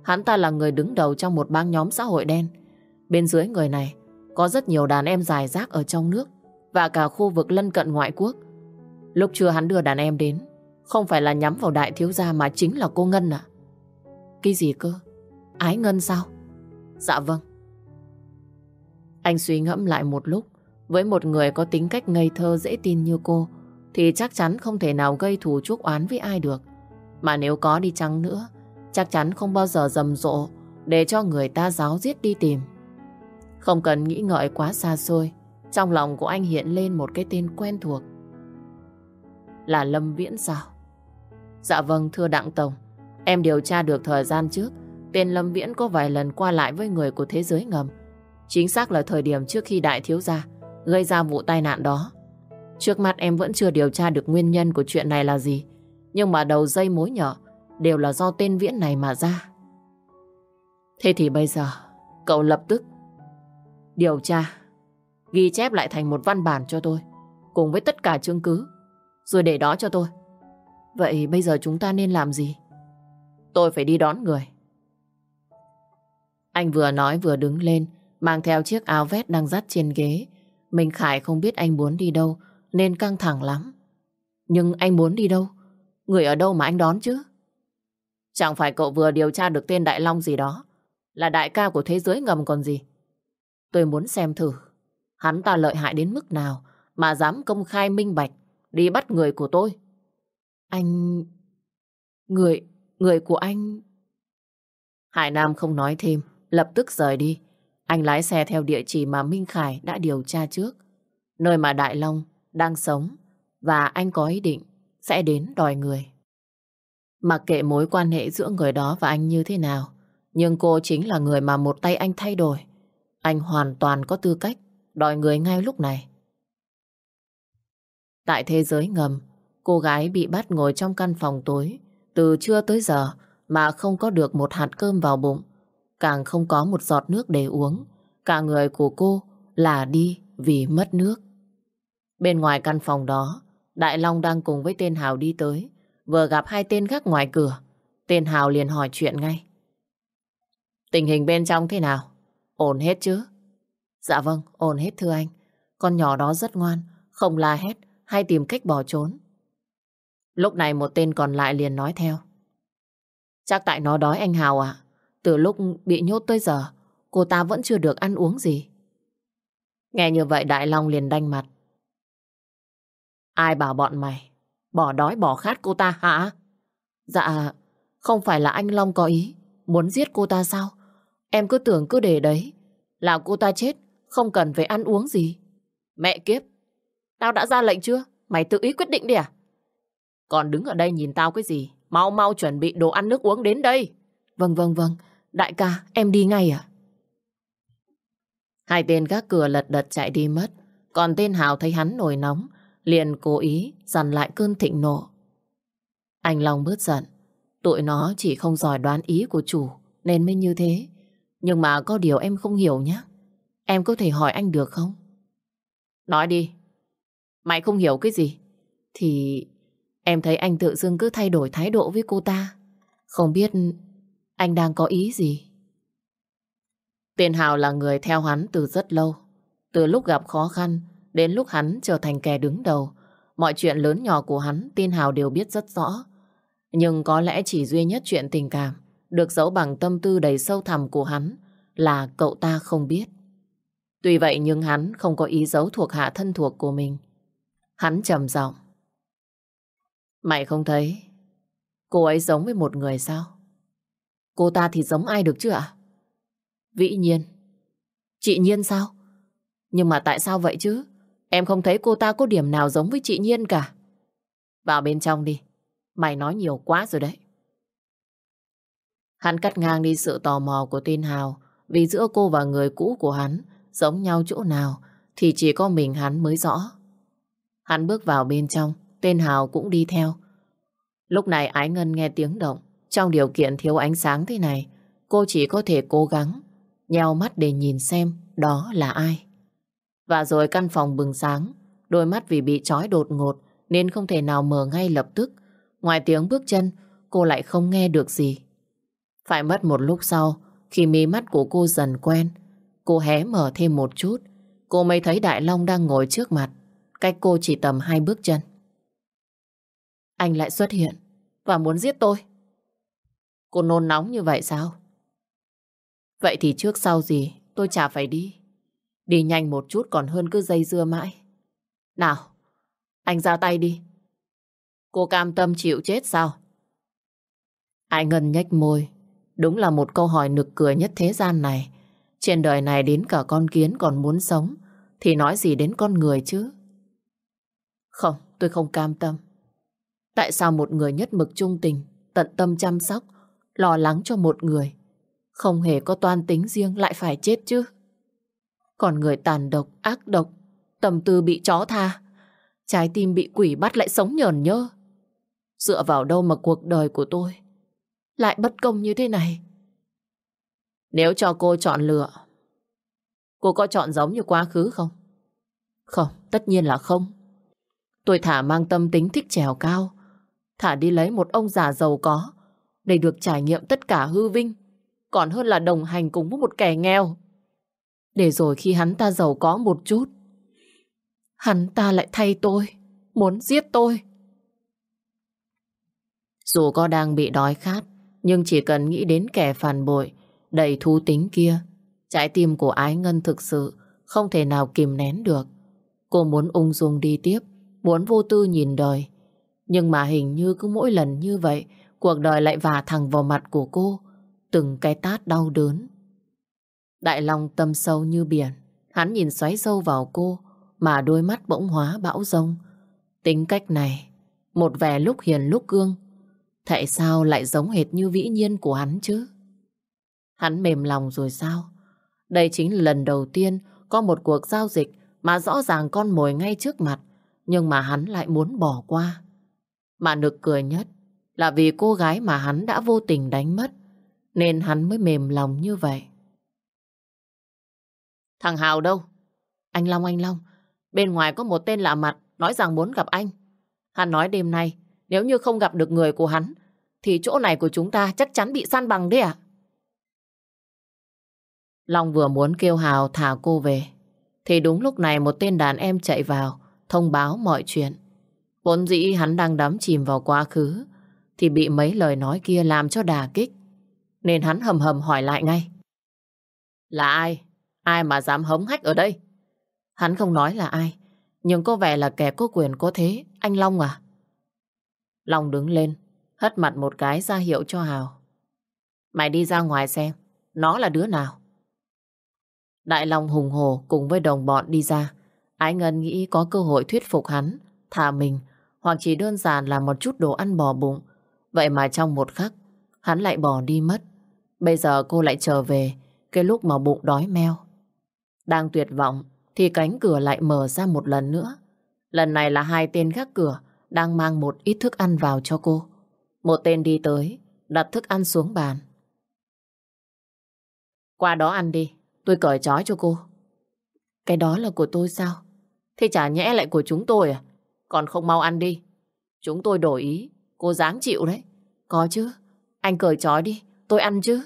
Hắn ta là người đứng đầu trong một bang nhóm xã hội đen. Bên dưới người này có rất nhiều đàn em dài rác ở trong nước. và cả khu vực lân cận ngoại quốc. Lúc chưa hắn đưa đàn em đến, không phải là nhắm vào đại thiếu gia mà chính là cô Ngân à? Cái gì cơ? Ái Ngân sao? Dạ vâng. Anh suy ngẫm lại một lúc, với một người có tính cách ngây thơ dễ tin như cô, thì chắc chắn không thể nào gây thù chuốc oán với ai được. Mà nếu có đi chăng nữa, chắc chắn không bao giờ rầm rộ để cho người ta giáo giết đi tìm. Không cần nghĩ ngợi quá xa xôi, trong lòng của anh hiện lên một cái tên quen thuộc. Là Lâm Viễn sao? Dạ vâng, thưa Đặng Tổng. Em điều tra được thời gian trước, tên Lâm Viễn có vài lần qua lại với người của thế giới ngầm. Chính xác là thời điểm trước khi đại thiếu gia gây ra vụ tai nạn đó. Trước mắt em vẫn chưa điều tra được nguyên nhân của chuyện này là gì. Nhưng mà đầu dây mối nhỏ đều là do tên Viễn này mà ra. Thế thì bây giờ, cậu lập tức điều tra, ghi chép lại thành một văn bản cho tôi, cùng với tất cả chứng cứ, rồi để đó cho tôi. Vậy bây giờ chúng ta nên làm gì? Tôi phải đi đón người. Anh vừa nói vừa đứng lên, mang theo chiếc áo vest đang dắt trên ghế. Minh Khải không biết anh muốn đi đâu, nên căng thẳng lắm. Nhưng anh muốn đi đâu? Người ở đâu mà anh đón chứ? Chẳng phải cậu vừa điều tra được tên Đại Long gì đó, là đại ca của thế giới ngầm còn gì. Tôi muốn xem thử, hắn ta lợi hại đến mức nào mà dám công khai minh bạch đi bắt người của tôi. Anh... Người... Người của anh... Hải Nam không nói thêm, lập tức rời đi. Anh lái xe theo địa chỉ mà Minh Khải đã điều tra trước. Nơi mà Đại Long đang sống và anh có ý định sẽ đến đòi người. Mặc kệ mối quan hệ giữa người đó và anh như thế nào, nhưng cô chính là người mà một tay anh thay đổi. Anh hoàn toàn có tư cách đòi người ngay lúc này. Tại thế giới ngầm, cô gái bị bắt ngồi trong căn phòng tối từ trưa tới giờ mà không có được một hạt cơm vào bụng, càng không có một giọt nước để uống. Cả người của cô là đi vì mất nước. Bên ngoài căn phòng đó, Đại Long đang cùng với tên Hào đi tới, vừa gặp hai tên gác ngoài cửa. Tên Hào liền hỏi chuyện ngay. Tình hình bên trong thế nào? Ổn hết chứ? Dạ vâng, ổn hết thưa anh. Con nhỏ đó rất ngoan, không la hét hay tìm cách bỏ trốn. Lúc này một tên còn lại liền nói theo. Chắc tại nó đói anh Hào à? Từ lúc bị nhốt tới giờ, cô ta vẫn chưa được ăn uống gì. Nghe như vậy Đại Long liền đanh mặt. Ai bảo bọn mày bỏ đói bỏ khát cô ta hả? Dạ, không phải là anh Long có ý muốn giết cô ta sao? Em cứ tưởng cứ để đấy là cô ta chết, không cần phải ăn uống gì. Mẹ kiếp, tao đã ra lệnh chưa? Mày tự ý quyết định đi à? Còn đứng ở đây nhìn tao cái gì? Mau mau chuẩn bị đồ ăn nước uống đến đây. Vâng vâng vâng, đại ca, em đi ngay à? Hai tên gác cửa lật đật chạy đi mất. Còn tên Hào thấy hắn nổi nóng, liền cố ý dằn lại cơn thịnh nộ. Anh Long bớt giận. Tụi nó chỉ không giỏi đoán ý của chủ, nên mới như thế. Nhưng mà có điều em không hiểu nhé. Em có thể hỏi anh được không? Nói đi. Mày không hiểu cái gì? Thì em thấy anh tự dưng cứ thay đổi thái độ với cô ta. Không biết anh đang có ý gì? Tiền Hào là người theo hắn từ rất lâu. Từ lúc gặp khó khăn, đến lúc hắn trở thành kẻ đứng đầu. Mọi chuyện lớn nhỏ của hắn Tiên Hào đều biết rất rõ. Nhưng có lẽ chỉ duy nhất chuyện tình cảm được giấu bằng tâm tư đầy sâu thẳm của hắn là cậu ta không biết. Tuy vậy nhưng hắn không có ý giấu thuộc hạ thân thuộc của mình. Hắn trầm giọng. Mày không thấy, cô ấy giống với một người sao? Cô ta thì giống ai được chứ ạ? Vĩ nhiên. Chị Nhiên sao? Nhưng mà tại sao vậy chứ? Em không thấy cô ta có điểm nào giống với chị Nhiên cả. Vào bên trong đi. Mày nói nhiều quá rồi đấy. Hắn cắt ngang đi sự tò mò của tên Hào vì giữa cô và người cũ của hắn giống nhau chỗ nào thì chỉ có mình hắn mới rõ. Hắn bước vào bên trong, tên Hào cũng đi theo. Lúc này Ái Ngân nghe tiếng động. Trong điều kiện thiếu ánh sáng thế này, cô chỉ có thể cố gắng nheo mắt để nhìn xem đó là ai. Và rồi căn phòng bừng sáng, đôi mắt vì bị trói đột ngột nên không thể nào mở ngay lập tức. Ngoài tiếng bước chân, cô lại không nghe được gì. Phải mất một lúc sau, khi mí mắt của cô dần quen, cô hé mở thêm một chút, cô mới thấy Đại Long đang ngồi trước mặt, cách cô chỉ tầm hai bước chân. Anh lại xuất hiện và muốn giết tôi. Cô nôn nóng như vậy sao? Vậy thì trước sau gì tôi chả phải đi. Đi nhanh một chút còn hơn cứ dây dưa mãi. Nào, anh ra tay đi. Cô cam tâm chịu chết sao? Ai ngân nhếch môi. Đúng là một câu hỏi nực cười nhất thế gian này. Trên đời này đến cả con kiến còn muốn sống. Thì nói gì đến con người chứ? Không, tôi không cam tâm. Tại sao một người nhất mực trung tình, tận tâm chăm sóc, lo lắng cho một người, không hề có toan tính riêng lại phải chết chứ? Còn người tàn độc, ác độc, tâm tư bị chó tha, trái tim bị quỷ bắt lại sống nhờn nhơ. Dựa vào đâu mà cuộc đời của tôi lại bất công như thế này? Nếu cho cô chọn lựa, cô có chọn giống như quá khứ không? Không, tất nhiên là không. Tôi thả mang tâm tính thích trèo cao, thả đi lấy một ông già giàu có để được trải nghiệm tất cả hư vinh, còn hơn là đồng hành cùng với một kẻ nghèo. Để rồi khi hắn ta giàu có một chút, hắn ta lại thay tôi, muốn giết tôi. Dù có đang bị đói khát, nhưng chỉ cần nghĩ đến kẻ phản bội, đầy thú tính kia, trái tim của ái ngân thực sự không thể nào kìm nén được. Cô muốn ung dung đi tiếp, muốn vô tư nhìn đời. Nhưng mà hình như cứ mỗi lần như vậy, cuộc đời lại vả thẳng vào mặt của cô, từng cái tát đau đớn. Đại Long tâm sâu như biển, hắn nhìn xoáy sâu vào cô, mà đôi mắt bỗng hóa bão rông. Tính cách này, một vẻ lúc hiền lúc gương, tại sao lại giống hệt như vĩ nhiên của hắn chứ? Hắn mềm lòng rồi sao? Đây chính là lần đầu tiên có một cuộc giao dịch mà rõ ràng con mồi ngay trước mặt, nhưng mà hắn lại muốn bỏ qua. Mà nực cười nhất là vì cô gái mà hắn đã vô tình đánh mất, nên hắn mới mềm lòng như vậy. Thằng Hào đâu? Anh Long, anh Long, bên ngoài có một tên lạ mặt nói rằng muốn gặp anh. Hắn nói đêm nay, nếu như không gặp được người của hắn, thì chỗ này của chúng ta chắc chắn bị săn bằng đấy ạ. Long vừa muốn kêu Hào thả cô về, thì đúng lúc này một tên đàn em chạy vào, thông báo mọi chuyện. Vốn dĩ hắn đang đắm chìm vào quá khứ, thì bị mấy lời nói kia làm cho đà kích. Nên hắn hầm hầm hỏi lại ngay. Là ai? Ai mà dám hống hách ở đây? Hắn không nói là ai, nhưng có vẻ là kẻ có quyền có thế, anh Long à? Long đứng lên, hất mặt một cái ra hiệu cho Hào. Mày đi ra ngoài xem, nó là đứa nào? Đại Long hùng hồ cùng với đồng bọn đi ra. Ái Ngân nghĩ có cơ hội thuyết phục hắn, thả mình, hoặc chỉ đơn giản là một chút đồ ăn bò bụng. Vậy mà trong một khắc, hắn lại bỏ đi mất. Bây giờ cô lại trở về, cái lúc mà bụng đói meo. Đang tuyệt vọng, thì cánh cửa lại mở ra một lần nữa. Lần này là hai tên gác cửa đang mang một ít thức ăn vào cho cô. Một tên đi tới, đặt thức ăn xuống bàn. Qua đó ăn đi, tôi cởi trói cho cô. Cái đó là của tôi sao? Thế chả nhẽ lại của chúng tôi à? Còn không mau ăn đi. Chúng tôi đổi ý, cô dáng chịu đấy. Có chứ, anh cởi trói đi, tôi ăn chứ.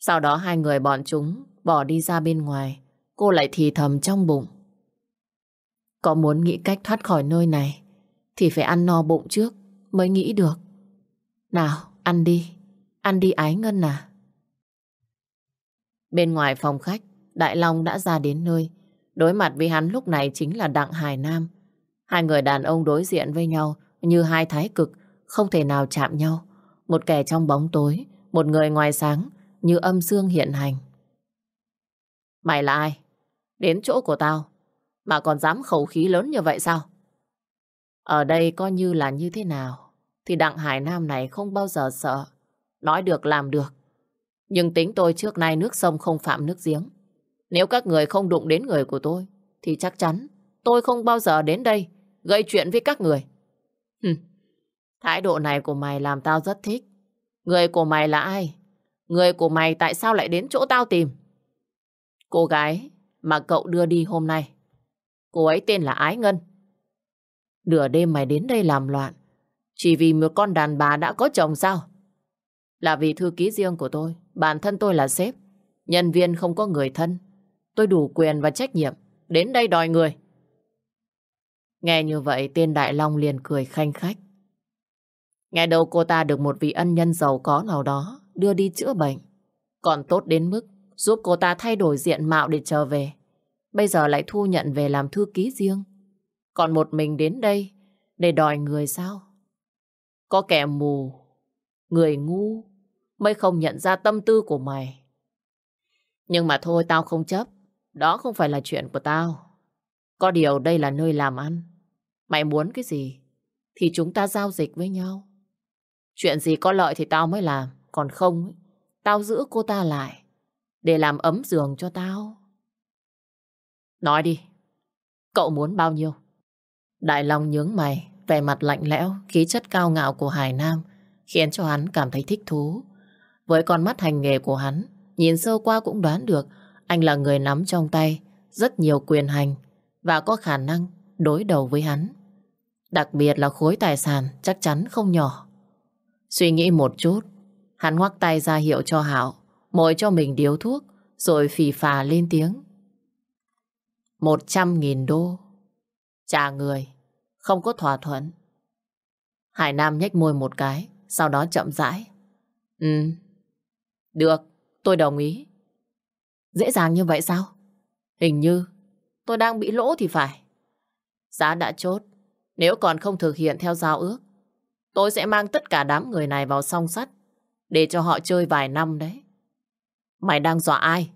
Sau đó hai người bọn chúng bỏ đi ra bên ngoài. Cô lại thì thầm trong bụng. Có muốn nghĩ cách thoát khỏi nơi này thì phải ăn no bụng trước mới nghĩ được. Nào, ăn đi. Ăn đi ái ngân à. Bên ngoài phòng khách, Đại Long đã ra đến nơi. Đối mặt với hắn lúc này chính là Đặng Hải Nam. Hai người đàn ông đối diện với nhau như hai thái cực, không thể nào chạm nhau. Một kẻ trong bóng tối, một người ngoài sáng, như âm dương hiện hành. Mày là ai? Đến chỗ của tao, mà còn dám khẩu khí lớn như vậy sao? Ở đây coi như là như thế nào, thì Đặng Hải Nam này không bao giờ sợ. Nói được làm được. Nhưng tính tôi trước nay nước sông không phạm nước giếng. Nếu các người không đụng đến người của tôi, thì chắc chắn tôi không bao giờ đến đây gây chuyện với các người. Thái độ này của mày làm tao rất thích. Người của mày là ai? Người của mày tại sao lại đến chỗ tao tìm? Cô gái mà cậu đưa đi hôm nay. Cô ấy tên là Ái Ngân. Nửa đêm mày đến đây làm loạn. Chỉ vì một con đàn bà đã có chồng sao? Là vì thư ký riêng của tôi. Bản thân tôi là sếp. Nhân viên không có người thân. Tôi đủ quyền và trách nhiệm. Đến đây đòi người. Nghe như vậy tên Đại Long liền cười khanh khách. Nghe đâu cô ta được một vị ân nhân giàu có nào đó đưa đi chữa bệnh. Còn tốt đến mức giúp cô ta thay đổi diện mạo để trở về. Bây giờ lại thu nhận về làm thư ký riêng. Còn một mình đến đây để đòi người sao? Có kẻ mù, người ngu mới không nhận ra tâm tư của mày. Nhưng mà thôi tao không chấp. Đó không phải là chuyện của tao. Có điều đây là nơi làm ăn. Mày muốn cái gì thì chúng ta giao dịch với nhau. Chuyện gì có lợi thì tao mới làm. Còn không, tao giữ cô ta lại để làm ấm giường cho tao. Nói đi, cậu muốn bao nhiêu? Đại Long nhướng mày, vẻ mặt lạnh lẽo, khí chất cao ngạo của Hải Nam khiến cho hắn cảm thấy thích thú. Với con mắt hành nghề của hắn, nhìn sơ qua cũng đoán được anh là người nắm trong tay rất nhiều quyền hành và có khả năng đối đầu với hắn. Đặc biệt là khối tài sản chắc chắn không nhỏ. Suy nghĩ một chút, hắn ngoắc tay ra hiệu cho Hảo, mồi cho mình điếu thuốc, rồi phì phà lên tiếng. Một trăm nghìn đô. Trả người, không có thỏa thuận. Hải Nam nhếch môi một cái, sau đó chậm rãi. Ừ, được, tôi đồng ý. Dễ dàng như vậy sao? Hình như tôi đang bị lỗ thì phải. Giá đã chốt, nếu còn không thực hiện theo giao ước, tôi sẽ mang tất cả đám người này vào song sắt để cho họ chơi vài năm đấy. Mày đang dọa ai?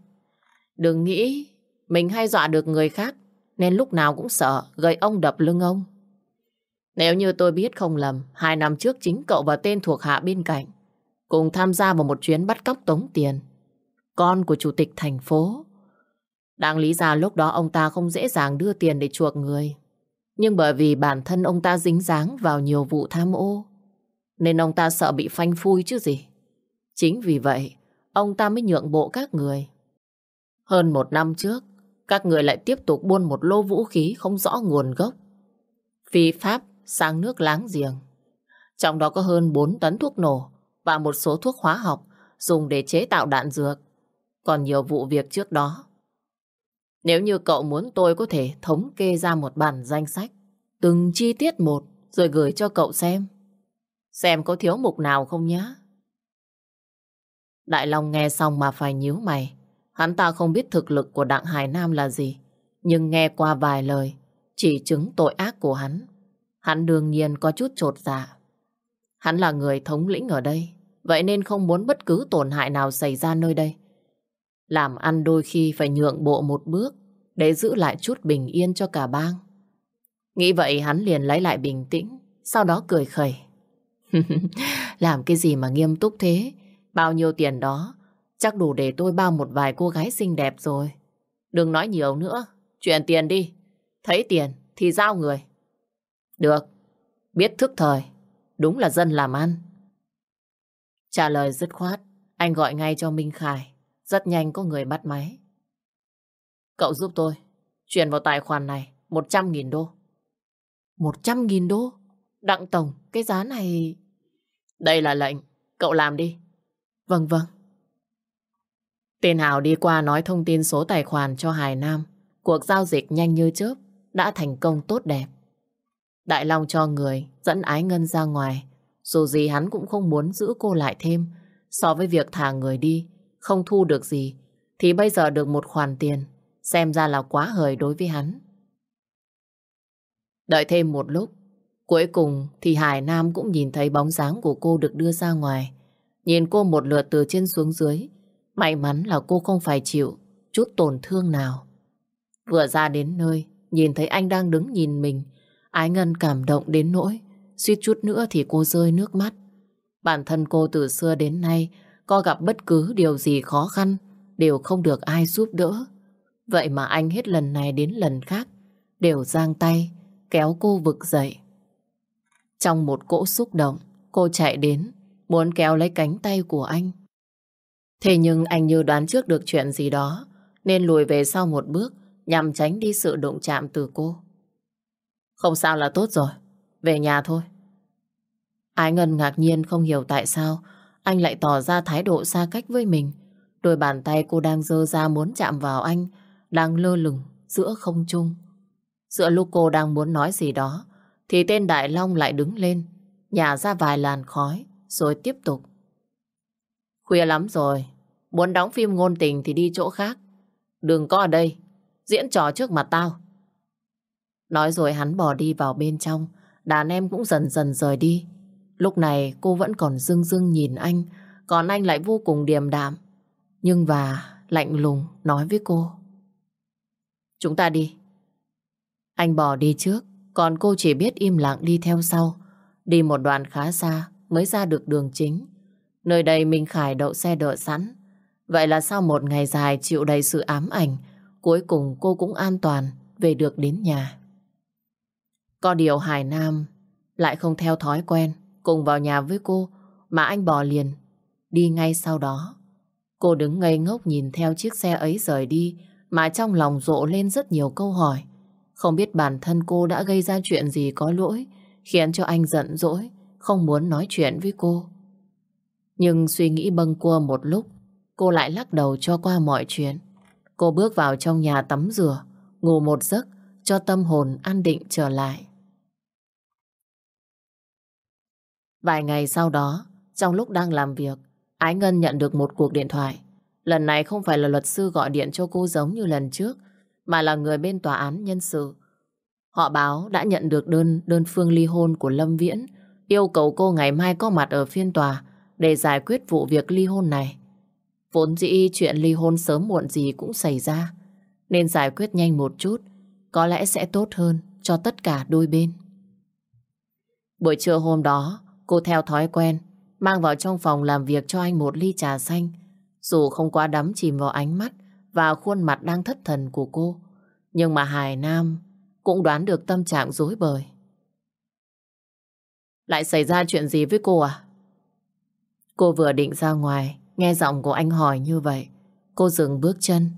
Đừng nghĩ mình hay dọa được người khác nên lúc nào cũng sợ gây ông đập lưng ông. Nếu như tôi biết không lầm, hai năm trước chính cậu và tên thuộc hạ bên cạnh cùng tham gia vào một chuyến bắt cóc tống tiền. Con của chủ tịch thành phố. Đáng lý ra lúc đó ông ta không dễ dàng đưa tiền để chuộc người. Nhưng bởi vì bản thân ông ta dính dáng vào nhiều vụ tham ô, nên ông ta sợ bị phanh phui chứ gì. Chính vì vậy, ông ta mới nhượng bộ các người. Hơn một năm trước, các người lại tiếp tục buôn một lô vũ khí không rõ nguồn gốc. Phi pháp sang nước láng giềng. Trong đó có hơn 4 tấn thuốc nổ và một số thuốc hóa học dùng để chế tạo đạn dược. Còn nhiều vụ việc trước đó. Nếu như cậu muốn tôi có thể thống kê ra một bản danh sách, từng chi tiết một rồi gửi cho cậu xem. Xem có thiếu mục nào không nhá. Đại Long nghe xong mà phải nhíu mày. Hắn ta không biết thực lực của Đặng Hải Nam là gì, nhưng nghe qua vài lời, chỉ chứng tội ác của hắn. Hắn đương nhiên có chút trột dạ. Hắn là người thống lĩnh ở đây, vậy nên không muốn bất cứ tổn hại nào xảy ra nơi đây. Làm ăn đôi khi phải nhượng bộ một bước để giữ lại chút bình yên cho cả bang. Nghĩ vậy hắn liền lấy lại bình tĩnh, sau đó cười khẩy. Làm cái gì mà nghiêm túc thế? Bao nhiêu tiền đó, chắc đủ để tôi bao một vài cô gái xinh đẹp rồi. Đừng nói nhiều nữa, chuyện tiền đi. Thấy tiền thì giao người. Được, biết thức thời, đúng là dân làm ăn. Trả lời dứt khoát, anh gọi ngay cho Minh Khải. Rất nhanh có người bắt máy. Cậu giúp tôi, chuyển vào tài khoản này 100.000 đô. 100.000 đô? Đặng Tổng, cái giá này... Đây là lệnh, cậu làm đi. Vâng vâng. Tên Hào đi qua nói thông tin số tài khoản cho Hải Nam. Cuộc giao dịch nhanh như chớp, đã thành công tốt đẹp. Đại Long cho người, dẫn Ái Ngân ra ngoài. Dù gì hắn cũng không muốn giữ cô lại thêm. So với việc thả người đi, không thu được gì, thì bây giờ được một khoản tiền, xem ra là quá hời đối với hắn. Đợi thêm một lúc, cuối cùng thì Hải Nam cũng nhìn thấy bóng dáng của cô được đưa ra ngoài. Nhìn cô một lượt từ trên xuống dưới, may mắn là cô không phải chịu chút tổn thương nào. Vừa ra đến nơi, nhìn thấy anh đang đứng nhìn mình, Ái Ngân cảm động đến nỗi, suýt chút nữa thì cô rơi nước mắt. Bản thân cô từ xưa đến nay có gặp bất cứ điều gì khó khăn đều không được ai giúp đỡ. Vậy mà anh hết lần này đến lần khác đều giang tay kéo cô vực dậy. Trong một cỗ xúc động, cô chạy đến muốn kéo lấy cánh tay của anh. Thế nhưng anh như đoán trước được chuyện gì đó nên lùi về sau một bước nhằm tránh đi sự đụng chạm từ cô. Không sao là tốt rồi, về nhà thôi. Ái Ngân ngạc nhiên không hiểu tại sao anh lại tỏ ra thái độ xa cách với mình. Đôi bàn tay cô đang dơ ra muốn chạm vào anh, đang lơ lửng giữa không trung. Giữa lúc cô đang muốn nói gì đó, thì tên Đại Long lại đứng lên, nhả ra vài làn khói, rồi tiếp tục. Khuya lắm rồi, muốn đóng phim ngôn tình thì đi chỗ khác. Đừng có ở đây, diễn trò trước mặt tao. Nói rồi hắn bỏ đi vào bên trong, đàn em cũng dần dần rời đi. Lúc này cô vẫn còn dưng dưng nhìn anh, còn anh lại vô cùng điềm đạm. Nhưng và lạnh lùng nói với cô. Chúng ta đi. Anh bỏ đi trước, còn cô chỉ biết im lặng đi theo sau. Đi một đoạn khá xa mới ra được đường chính. Nơi đây Minh Khải đậu xe đợi sẵn. Vậy là sau một ngày dài chịu đầy sự ám ảnh, cuối cùng cô cũng an toàn về được đến nhà. Có điều Hải Nam lại không theo thói quen cùng vào nhà với cô mà anh bỏ liền, đi ngay sau đó. Cô đứng ngây ngốc nhìn theo chiếc xe ấy rời đi mà trong lòng rộ lên rất nhiều câu hỏi. Không biết bản thân cô đã gây ra chuyện gì có lỗi khiến cho anh giận dỗi, không muốn nói chuyện với cô. Nhưng suy nghĩ bâng cua một lúc, cô lại lắc đầu cho qua mọi chuyện. Cô bước vào trong nhà tắm rửa, ngủ một giấc cho tâm hồn an định trở lại. Vài ngày sau đó, trong lúc đang làm việc, Ái Ngân nhận được một cuộc điện thoại. Lần này không phải là luật sư gọi điện cho cô giống như lần trước, mà là người bên tòa án nhân sự. Họ báo đã nhận được đơn đơn phương ly hôn của Lâm Viễn, yêu cầu cô ngày mai có mặt ở phiên tòa để giải quyết vụ việc ly hôn này. Vốn dĩ chuyện ly hôn sớm muộn gì cũng xảy ra, nên giải quyết nhanh một chút, có lẽ sẽ tốt hơn cho tất cả đôi bên. Buổi trưa hôm đó, cô theo thói quen mang vào trong phòng làm việc cho anh một ly trà xanh, dù không quá đắm chìm vào ánh mắt và khuôn mặt đang thất thần của cô. Nhưng mà Hải Nam cũng đoán được tâm trạng rối bời. Lại xảy ra chuyện gì với cô à? Cô vừa định ra ngoài, nghe giọng của anh hỏi như vậy. Cô dừng bước chân.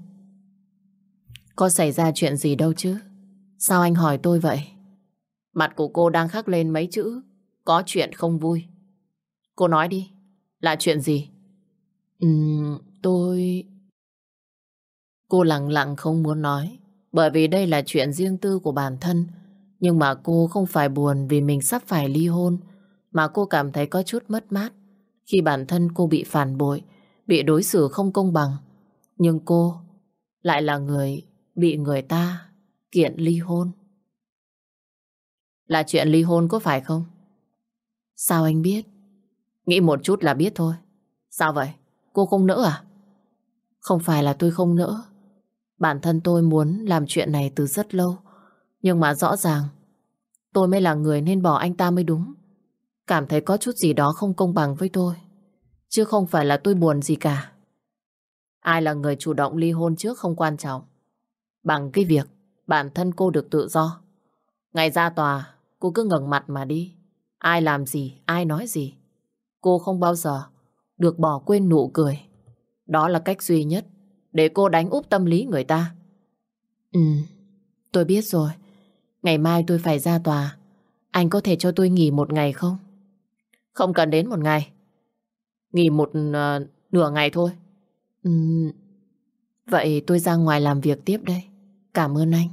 Có xảy ra chuyện gì đâu chứ? Sao anh hỏi tôi vậy? Mặt của cô đang khắc lên mấy chữ. Có chuyện không vui. Cô nói đi. Là chuyện gì? Ừm, tôi... Cô lặng lặng không muốn nói. Bởi vì đây là chuyện riêng tư của bản thân. Nhưng mà cô không phải buồn vì mình sắp phải ly hôn. Mà cô cảm thấy có chút mất mát. Khi bản thân cô bị phản bội, bị đối xử không công bằng. Nhưng cô lại là người bị người ta kiện ly hôn. Là chuyện ly hôn có phải không? Sao anh biết? Nghĩ một chút là biết thôi. Sao vậy? Cô không nỡ à? Không phải là tôi không nỡ. Bản thân tôi muốn làm chuyện này từ rất lâu. Nhưng mà rõ ràng tôi mới là người nên bỏ anh ta mới đúng. Cảm thấy có chút gì đó không công bằng với tôi. Chứ không phải là tôi buồn gì cả. Ai là người chủ động ly hôn trước không quan trọng. Bằng cái việc bản thân cô được tự do. Ngày ra tòa, cô cứ ngẩng mặt mà đi. Ai làm gì, ai nói gì. Cô không bao giờ được bỏ quên nụ cười. Đó là cách duy nhất để cô đánh úp tâm lý người ta. Ừ, tôi biết rồi. Ngày mai tôi phải ra tòa. Anh có thể cho tôi nghỉ một ngày không? Không cần đến một ngày. Nghỉ một uh, nửa ngày thôi. Ừ, vậy tôi ra ngoài làm việc tiếp đây. Cảm ơn anh.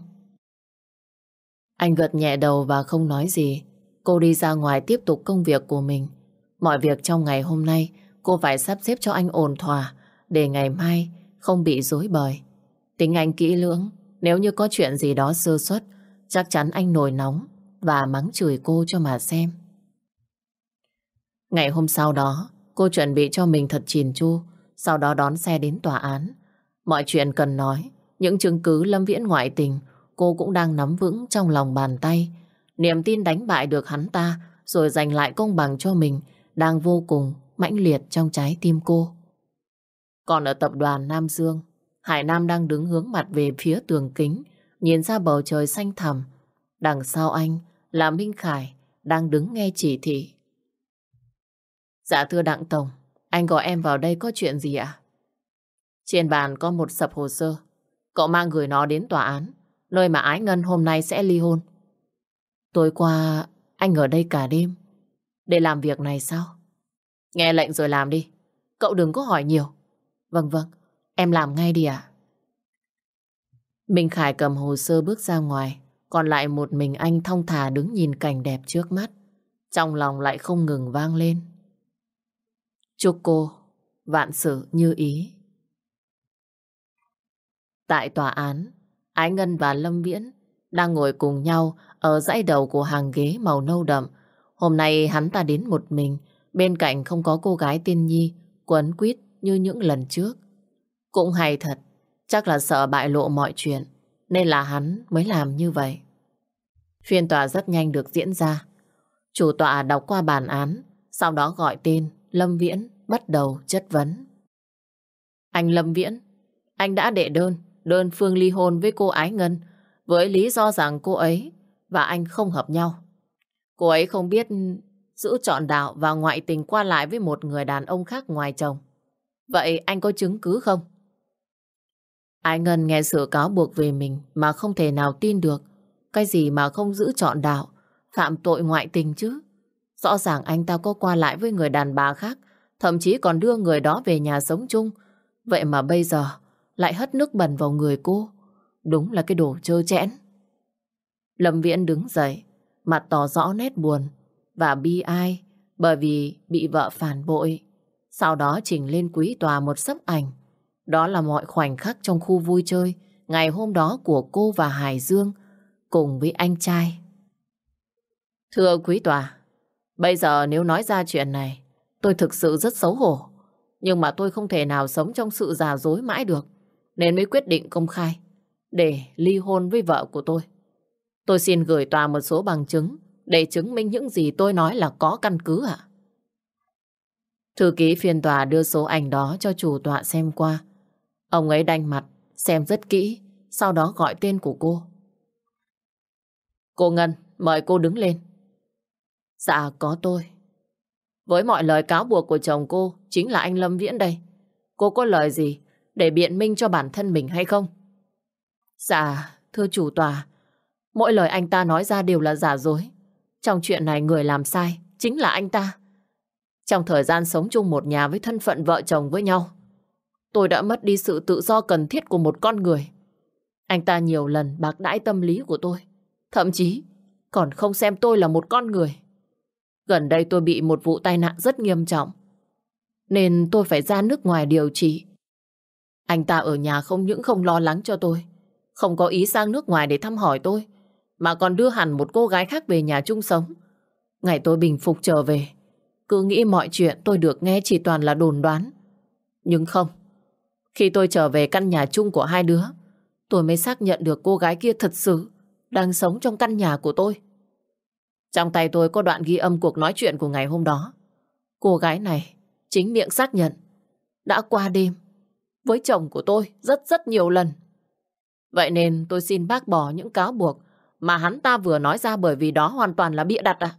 Anh gật nhẹ đầu và không nói gì. Cô đi ra ngoài tiếp tục công việc của mình. Mọi việc trong ngày hôm nay cô phải sắp xếp cho anh ổn thỏa để ngày mai không bị dối bời. Tính anh kỹ lưỡng, nếu như có chuyện gì đó sơ suất, chắc chắn anh nổi nóng và mắng chửi cô cho mà xem. Ngày hôm sau đó, cô chuẩn bị cho mình thật chỉn chu, sau đó đón xe đến tòa án. Mọi chuyện cần nói, những chứng cứ Lâm Viễn ngoại tình, cô cũng đang nắm vững trong lòng bàn tay. Niềm tin đánh bại được hắn ta, rồi giành lại công bằng cho mình, đang vô cùng mãnh liệt trong trái tim cô. Còn ở tập đoàn Nam Dương, Hải Nam đang đứng hướng mặt về phía tường kính, nhìn ra bầu trời xanh thẳm. Đằng sau anh là Minh Khải đang đứng nghe chỉ thị. Dạ thưa Đặng Tổng, anh gọi em vào đây có chuyện gì ạ? Trên bàn có một sập hồ sơ. Cậu mang gửi nó đến tòa án, nơi mà Ái Ngân hôm nay sẽ ly hôn. Tối qua anh ở đây cả đêm để làm việc này sao? Nghe lệnh rồi làm đi. Cậu đừng có hỏi nhiều. Vâng vâng, em làm ngay đi ạ. Minh Khải cầm hồ sơ bước ra ngoài. còn lại một mình anh thong thả đứng nhìn cảnh đẹp trước mắt. Trong lòng lại không ngừng vang lên. Chúc cô vạn sự như ý. Tại tòa án, Ái Ngân và Lâm Viễn đang ngồi cùng nhau ở dãy đầu của hàng ghế màu nâu đậm. Hôm nay hắn ta đến một mình, bên cạnh không có cô gái tiên nhi, quấn quýt như những lần trước. Cũng hay thật, chắc là sợ bại lộ mọi chuyện, nên là hắn mới làm như vậy. Phiên tòa rất nhanh được diễn ra. Chủ tọa đọc qua bản án, sau đó gọi tên Lâm Viễn bắt đầu chất vấn. Anh Lâm Viễn, anh đã đệ đơn, đơn phương ly hôn với cô Ái Ngân với lý do rằng cô ấy và anh không hợp nhau. Cô ấy không biết giữ trọn đạo và ngoại tình qua lại với một người đàn ông khác ngoài chồng. Vậy anh có chứng cứ không? Ái Ngân nghe sự cáo buộc về mình mà không thể nào tin được. Cái gì mà không giữ trọn đạo, phạm tội ngoại tình chứ? Rõ ràng anh ta có qua lại với người đàn bà khác, thậm chí còn đưa người đó về nhà sống chung. Vậy mà bây giờ lại hất nước bẩn vào người cô. Đúng là cái đồ trơ chẽn. Lâm Viễn đứng dậy, mặt tỏ rõ nét buồn và bi ai bởi vì bị vợ phản bội. Sau đó trình lên quý tòa một sấp ảnh. Đó là mọi khoảnh khắc trong khu vui chơi ngày hôm đó của cô và Hải Dương cùng với anh trai. Thưa quý tòa, bây giờ nếu nói ra chuyện này, tôi thực sự rất xấu hổ. Nhưng mà tôi không thể nào sống trong sự giả dối mãi được, nên mới quyết định công khai để ly hôn với vợ của tôi. Tôi xin gửi tòa một số bằng chứng để chứng minh những gì tôi nói là có căn cứ ạ. Thư ký phiên tòa đưa số ảnh đó cho chủ tọa xem qua. Ông ấy đanh mặt, xem rất kỹ, sau đó gọi tên của cô. Cô Ngân, mời cô đứng lên. Dạ, có tôi. Với mọi lời cáo buộc của chồng cô, chính là anh Lâm Viễn đây. Cô có lời gì để biện minh cho bản thân mình hay không? Dạ, thưa chủ tòa, mỗi lời anh ta nói ra đều là giả dối. Trong chuyện này người làm sai chính là anh ta. Trong thời gian sống chung một nhà với thân phận vợ chồng với nhau, tôi đã mất đi sự tự do cần thiết của một con người. Anh ta nhiều lần bạc đãi tâm lý của tôi, thậm chí còn không xem tôi là một con người. Gần đây tôi bị một vụ tai nạn rất nghiêm trọng, nên tôi phải ra nước ngoài điều trị. Anh ta ở nhà không những không lo lắng cho tôi, không có ý sang nước ngoài để thăm hỏi tôi, mà còn đưa hẳn một cô gái khác về nhà chung sống. Ngày tôi bình phục trở về, cứ nghĩ mọi chuyện tôi được nghe chỉ toàn là đồn đoán. Nhưng không, khi tôi trở về căn nhà chung của hai đứa, tôi mới xác nhận được cô gái kia thật sự đang sống trong căn nhà của tôi. Trong tay tôi có đoạn ghi âm cuộc nói chuyện của ngày hôm đó. Cô gái này chính miệng xác nhận đã qua đêm với chồng của tôi rất rất nhiều lần. Vậy nên tôi xin bác bỏ những cáo buộc mà hắn ta vừa nói ra bởi vì đó hoàn toàn là bịa đặt à.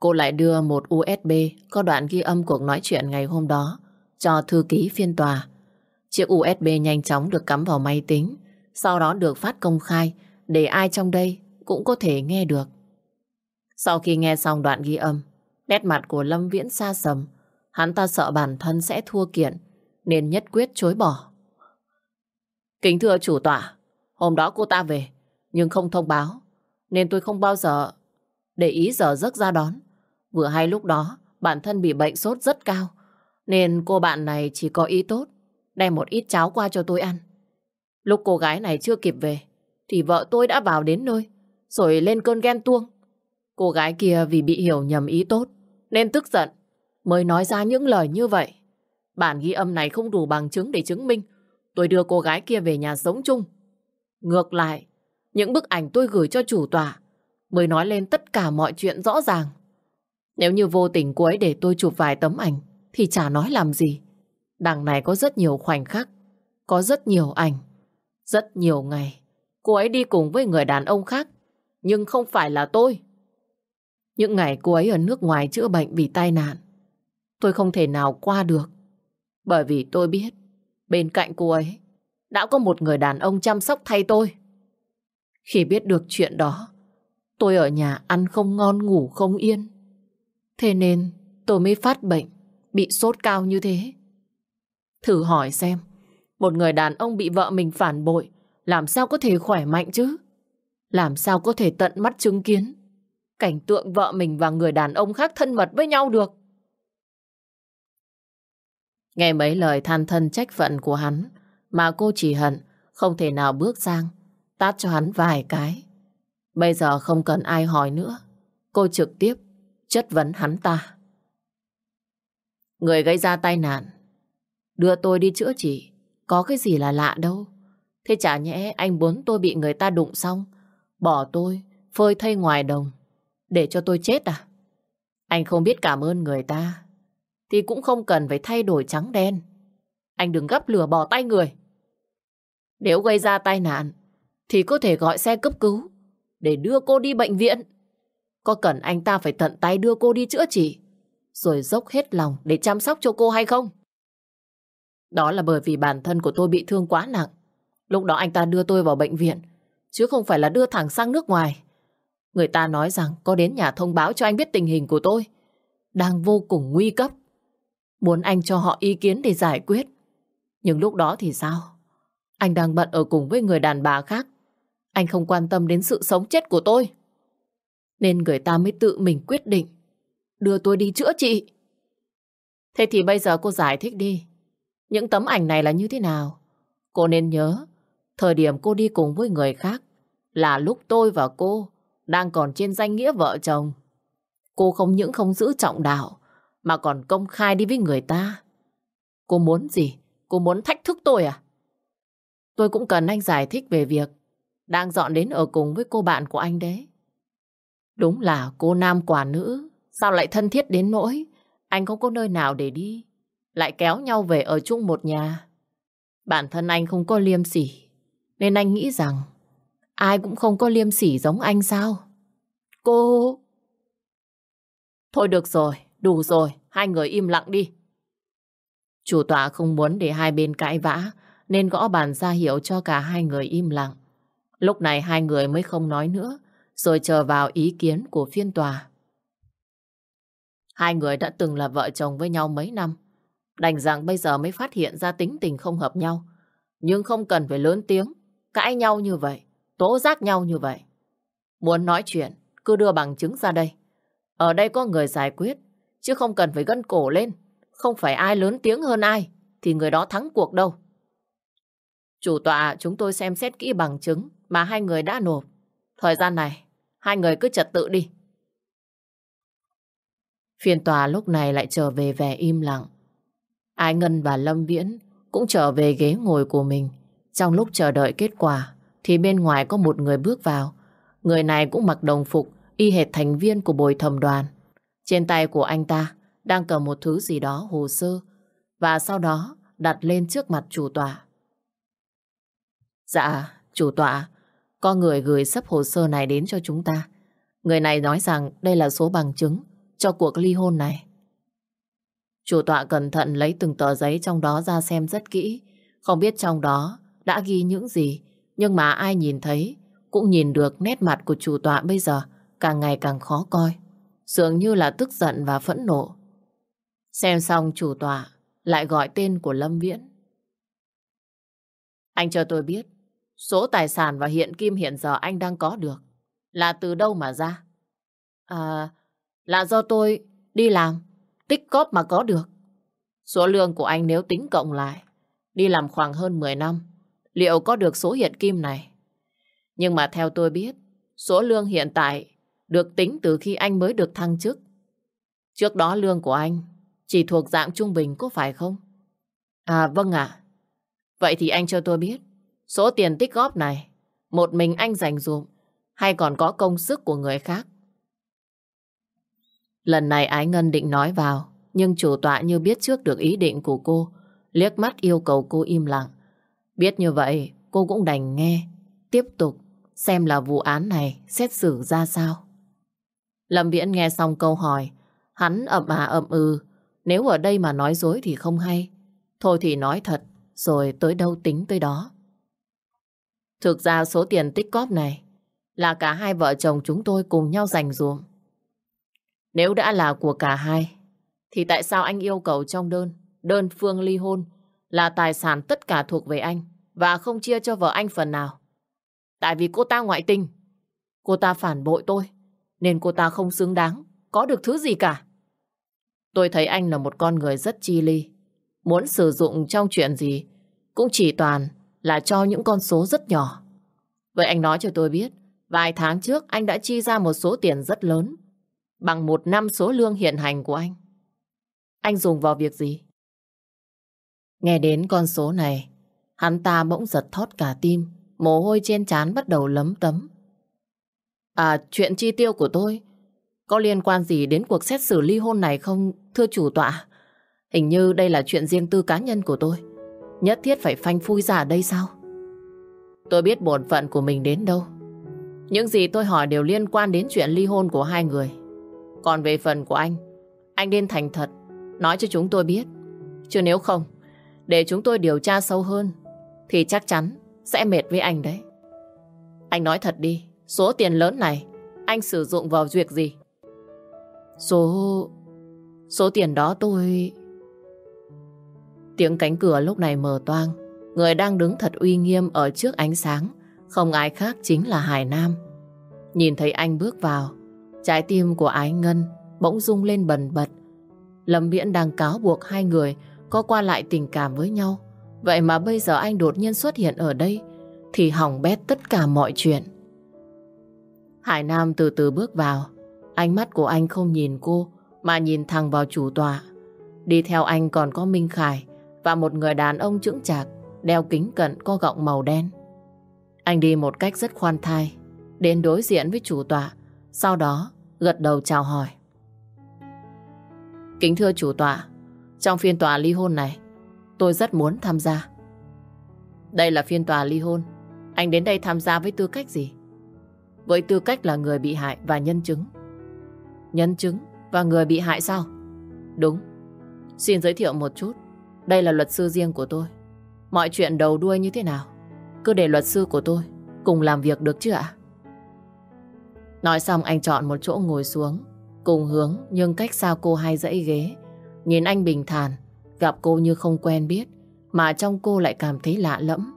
Cô lại đưa một USB có đoạn ghi âm cuộc nói chuyện ngày hôm đó cho thư ký phiên tòa. Chiếc USB nhanh chóng được cắm vào máy tính, sau đó được phát công khai để ai trong đây cũng có thể nghe được. Sau khi nghe xong đoạn ghi âm, nét mặt của Lâm Viễn xa sầm, hắn ta sợ bản thân sẽ thua kiện, nên nhất quyết chối bỏ. Kính thưa chủ tọa, hôm đó cô ta về, nhưng không thông báo, nên tôi không bao giờ để ý giờ giấc ra đón. Vừa hay lúc đó, bản thân bị bệnh sốt rất cao, nên cô bạn này chỉ có ý tốt, đem một ít cháo qua cho tôi ăn. Lúc cô gái này chưa kịp về, thì vợ tôi đã vào đến nơi, rồi lên cơn ghen tuông. Cô gái kia vì bị hiểu nhầm ý tốt, nên tức giận, mới nói ra những lời như vậy. Bản ghi âm này không đủ bằng chứng để chứng minh tôi đưa cô gái kia về nhà sống chung. Ngược lại, những bức ảnh tôi gửi cho chủ tòa mới nói lên tất cả mọi chuyện rõ ràng. Nếu như vô tình cô ấy để tôi chụp vài tấm ảnh thì chả nói làm gì. Đằng này có rất nhiều khoảnh khắc, có rất nhiều ảnh, rất nhiều ngày. Cô ấy đi cùng với người đàn ông khác, nhưng không phải là tôi. Những ngày cô ấy ở nước ngoài chữa bệnh vì tai nạn, tôi không thể nào qua được. Bởi vì tôi biết, bên cạnh cô ấy đã có một người đàn ông chăm sóc thay tôi. Khi biết được chuyện đó, tôi ở nhà ăn không ngon ngủ không yên. Thế nên tôi mới phát bệnh, bị sốt cao như thế. Thử hỏi xem, một người đàn ông bị vợ mình phản bội, làm sao có thể khỏe mạnh chứ? Làm sao có thể tận mắt chứng kiến cảnh tượng vợ mình và người đàn ông khác thân mật với nhau được? Nghe mấy lời than thân trách phận của hắn, mà cô chỉ hận, không thể nào bước sang, tát cho hắn vài cái. Bây giờ không cần ai hỏi nữa. Cô trực tiếp chất vấn hắn ta. Người gây ra tai nạn, đưa tôi đi chữa trị, có cái gì là lạ đâu. Thế chả nhẽ anh muốn tôi bị người ta đụng xong, bỏ tôi phơi thây ngoài đồng, để cho tôi chết à? Anh không biết cảm ơn người ta thì cũng không cần phải thay đổi trắng đen. Anh đừng gấp lửa bỏ tay người. Nếu gây ra tai nạn, thì có thể gọi xe cấp cứu để đưa cô đi bệnh viện. Có cần anh ta phải tận tay đưa cô đi chữa trị, rồi dốc hết lòng để chăm sóc cho cô hay không? Đó là bởi vì bản thân của tôi bị thương quá nặng. Lúc đó anh ta đưa tôi vào bệnh viện, chứ không phải là đưa thẳng sang nước ngoài. Người ta nói rằng có đến nhà thông báo cho anh biết tình hình của tôi. Đang vô cùng nguy cấp. Muốn anh cho họ ý kiến để giải quyết. Nhưng lúc đó thì sao? Anh đang bận ở cùng với người đàn bà khác. Anh không quan tâm đến sự sống chết của tôi. Nên người ta mới tự mình quyết định đưa tôi đi chữa trị. Thế thì bây giờ cô giải thích đi. Những tấm ảnh này là như thế nào? Cô nên nhớ, thời điểm cô đi cùng với người khác là lúc tôi và cô đang còn trên danh nghĩa vợ chồng. Cô không những không giữ trọng đạo, mà còn công khai đi với người ta. Cô muốn gì? Cô muốn thách thức tôi à? Tôi cũng cần anh giải thích về việc đang dọn đến ở cùng với cô bạn của anh đấy. Đúng là cô nam quả nữ, sao lại thân thiết đến nỗi anh không có nơi nào để đi, lại kéo nhau về ở chung một nhà. Bản thân anh không có liêm sỉ, nên anh nghĩ rằng ai cũng không có liêm sỉ giống anh sao? Cô... Thôi được rồi, Đủ rồi, hai người im lặng đi. Chủ tọa không muốn để hai bên cãi vã, nên gõ bàn ra hiệu cho cả hai người im lặng. Lúc này hai người mới không nói nữa, rồi chờ vào ý kiến của phiên tòa. Hai người đã từng là vợ chồng với nhau mấy năm. Đành rằng bây giờ mới phát hiện ra tính tình không hợp nhau. Nhưng không cần phải lớn tiếng, cãi nhau như vậy, tố giác nhau như vậy. Muốn nói chuyện, cứ đưa bằng chứng ra đây. Ở đây có người giải quyết, chứ không cần phải gân cổ lên. Không phải ai lớn tiếng hơn ai, thì người đó thắng cuộc đâu. Chủ tọa chúng tôi xem xét kỹ bằng chứng mà hai người đã nộp. Thời gian này, hai người cứ trật tự đi. Phiên tòa lúc này lại trở về vẻ im lặng. Ai Ngân và Lâm Viễn cũng trở về ghế ngồi của mình. Trong lúc chờ đợi kết quả, thì bên ngoài có một người bước vào. Người này cũng mặc đồng phục, y hệt thành viên của bồi thẩm đoàn. Trên tay của anh ta đang cầm một thứ gì đó hồ sơ và sau đó đặt lên trước mặt chủ tọa. Dạ, chủ tọa, có người gửi sắp hồ sơ này đến cho chúng ta. Người này nói rằng đây là số bằng chứng cho cuộc ly hôn này. Chủ tọa cẩn thận lấy từng tờ giấy trong đó ra xem rất kỹ. Không biết trong đó đã ghi những gì, nhưng mà ai nhìn thấy cũng nhìn được nét mặt của chủ tọa bây giờ càng ngày càng khó coi dường như là tức giận và phẫn nộ. Xem xong chủ tọa lại gọi tên của Lâm Viễn. Anh cho tôi biết số tài sản và hiện kim hiện giờ anh đang có được là từ đâu mà ra? À, là do tôi đi làm, tích cóp mà có được. Số lương của anh nếu tính cộng lại, đi làm khoảng hơn 10 năm, liệu có được số hiện kim này? Nhưng mà theo tôi biết, số lương hiện tại được tính từ khi anh mới được thăng chức. Trước đó lương của anh chỉ thuộc dạng trung bình có phải không? À vâng ạ. Vậy thì anh cho tôi biết, số tiền tích góp này, một mình anh dành dụm hay còn có công sức của người khác? Lần này Ái Ngân định nói vào, nhưng chủ tọa như biết trước được ý định của cô, liếc mắt yêu cầu cô im lặng. Biết như vậy, cô cũng đành nghe, tiếp tục xem là vụ án này xét xử ra sao. Lâm Viễn nghe xong câu hỏi, hắn ậm à ậm ừ, nếu ở đây mà nói dối thì không hay. Thôi thì nói thật, rồi tới đâu tính tới đó. Thực ra số tiền tích cóp này là cả hai vợ chồng chúng tôi cùng nhau dành dụm. Nếu đã là của cả hai, thì tại sao anh yêu cầu trong đơn, đơn phương ly hôn là tài sản tất cả thuộc về anh và không chia cho vợ anh phần nào? Tại vì cô ta ngoại tình, Cô ta phản bội tôi, nên cô ta không xứng đáng, có được thứ gì cả. Tôi thấy anh là một con người rất chi ly. Muốn sử dụng trong chuyện gì cũng chỉ toàn là cho những con số rất nhỏ. Vậy anh nói cho tôi biết, vài tháng trước anh đã chi ra một số tiền rất lớn, bằng một năm số lương hiện hành của anh. Anh dùng vào việc gì? Nghe đến con số này, hắn ta bỗng giật thót cả tim, mồ hôi trên trán bắt đầu lấm tấm. À, chuyện chi tiêu của tôi có liên quan gì đến cuộc xét xử ly hôn này không, thưa chủ tọa? Hình như đây là chuyện riêng tư cá nhân của tôi. Nhất thiết phải phanh phui ra đây sao? Tôi biết bổn phận của mình đến đâu. Những gì tôi hỏi đều liên quan đến chuyện ly hôn của hai người. Còn về phần của anh, anh nên thành thật, nói cho chúng tôi biết. Chứ nếu không, để chúng tôi điều tra sâu hơn, thì chắc chắn sẽ mệt với anh đấy. Anh nói thật đi, số tiền lớn này anh sử dụng vào việc gì? Số... Số tiền đó tôi... Tiếng cánh cửa lúc này mở toang. Người đang đứng thật uy nghiêm ở trước ánh sáng. Không ai khác chính là Hải Nam. Nhìn thấy anh bước vào, trái tim của Ái Ngân bỗng rung lên bần bật. Lâm Viễn đang cáo buộc hai người có qua lại tình cảm với nhau. Vậy mà bây giờ anh đột nhiên xuất hiện ở đây thì hỏng bét tất cả mọi chuyện. Hải Nam từ từ bước vào. Ánh mắt của anh không nhìn cô, mà nhìn thẳng vào chủ tọa. Đi theo anh còn có Minh Khải và một người đàn ông trưởng chạc, đeo kính cận có gọng màu đen. Anh đi một cách rất khoan thai, đến đối diện với chủ tọa, sau đó gật đầu chào hỏi. Kính thưa chủ tọa, trong phiên tòa ly hôn này, tôi rất muốn tham gia. Đây là phiên tòa ly hôn anh đến đây tham gia với tư cách gì? Với tư cách là người bị hại và nhân chứng. Nhân chứng và người bị hại sao? Đúng. Xin giới thiệu một chút. Đây là luật sư riêng của tôi. Mọi chuyện đầu đuôi như thế nào? Cứ để luật sư của tôi cùng làm việc được chứ ạ? Nói xong anh chọn một chỗ ngồi xuống. Cùng hướng nhưng cách xa cô hai dãy ghế. Nhìn anh bình thản, gặp cô như không quen biết. Mà trong cô lại cảm thấy lạ lẫm.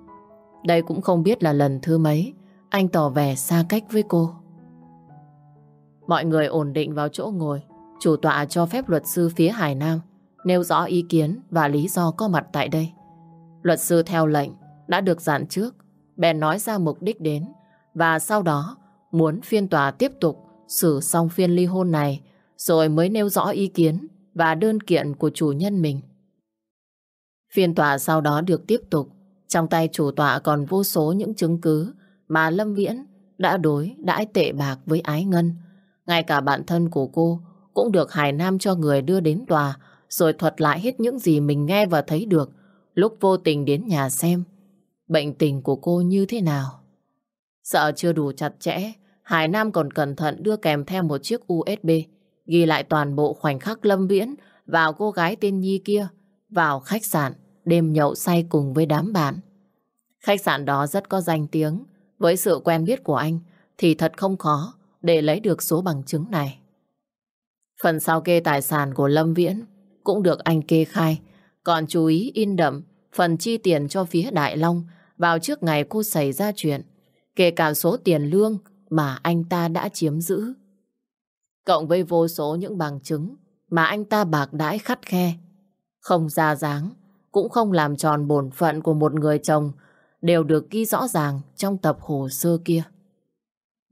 Đây cũng không biết là lần thứ mấy anh tỏ vẻ xa cách với cô. Mọi người ổn định vào chỗ ngồi. Chủ tọa cho phép luật sư phía Hải Nam nêu rõ ý kiến và lý do có mặt tại đây. Luật sư theo lệnh đã được dặn trước, bèn nói ra mục đích đến và sau đó muốn phiên tòa tiếp tục xử xong phiên ly hôn này rồi mới nêu rõ ý kiến và đơn kiện của chủ nhân mình. Phiên tòa sau đó được tiếp tục, trong tay chủ tọa còn vô số những chứng cứ mà Lâm Viễn đã đối đãi tệ bạc với Ái Ngân. Ngay cả bạn thân của cô cũng được Hải Nam cho người đưa đến tòa rồi thuật lại hết những gì mình nghe và thấy được lúc vô tình đến nhà xem bệnh tình của cô như thế nào. Sợ chưa đủ chặt chẽ, Hải Nam còn cẩn thận đưa kèm theo một chiếc USB ghi lại toàn bộ khoảnh khắc Lâm Viễn vào cô gái tên Nhi kia vào khách sạn đêm nhậu say cùng với đám bạn. Khách sạn đó rất có danh tiếng với sự quen biết của anh thì thật không khó để lấy được số bằng chứng này. Phần sau kê tài sản của Lâm Viễn cũng được anh kê khai, còn chú ý in đậm phần chi tiền cho phía Đại Long vào trước ngày cô xảy ra chuyện, kể cả số tiền lương mà anh ta đã chiếm giữ. Cộng với vô số những bằng chứng mà anh ta bạc đãi khắt khe, không ra dáng, cũng không làm tròn bổn phận của một người chồng đều được ghi rõ ràng trong tập hồ sơ kia.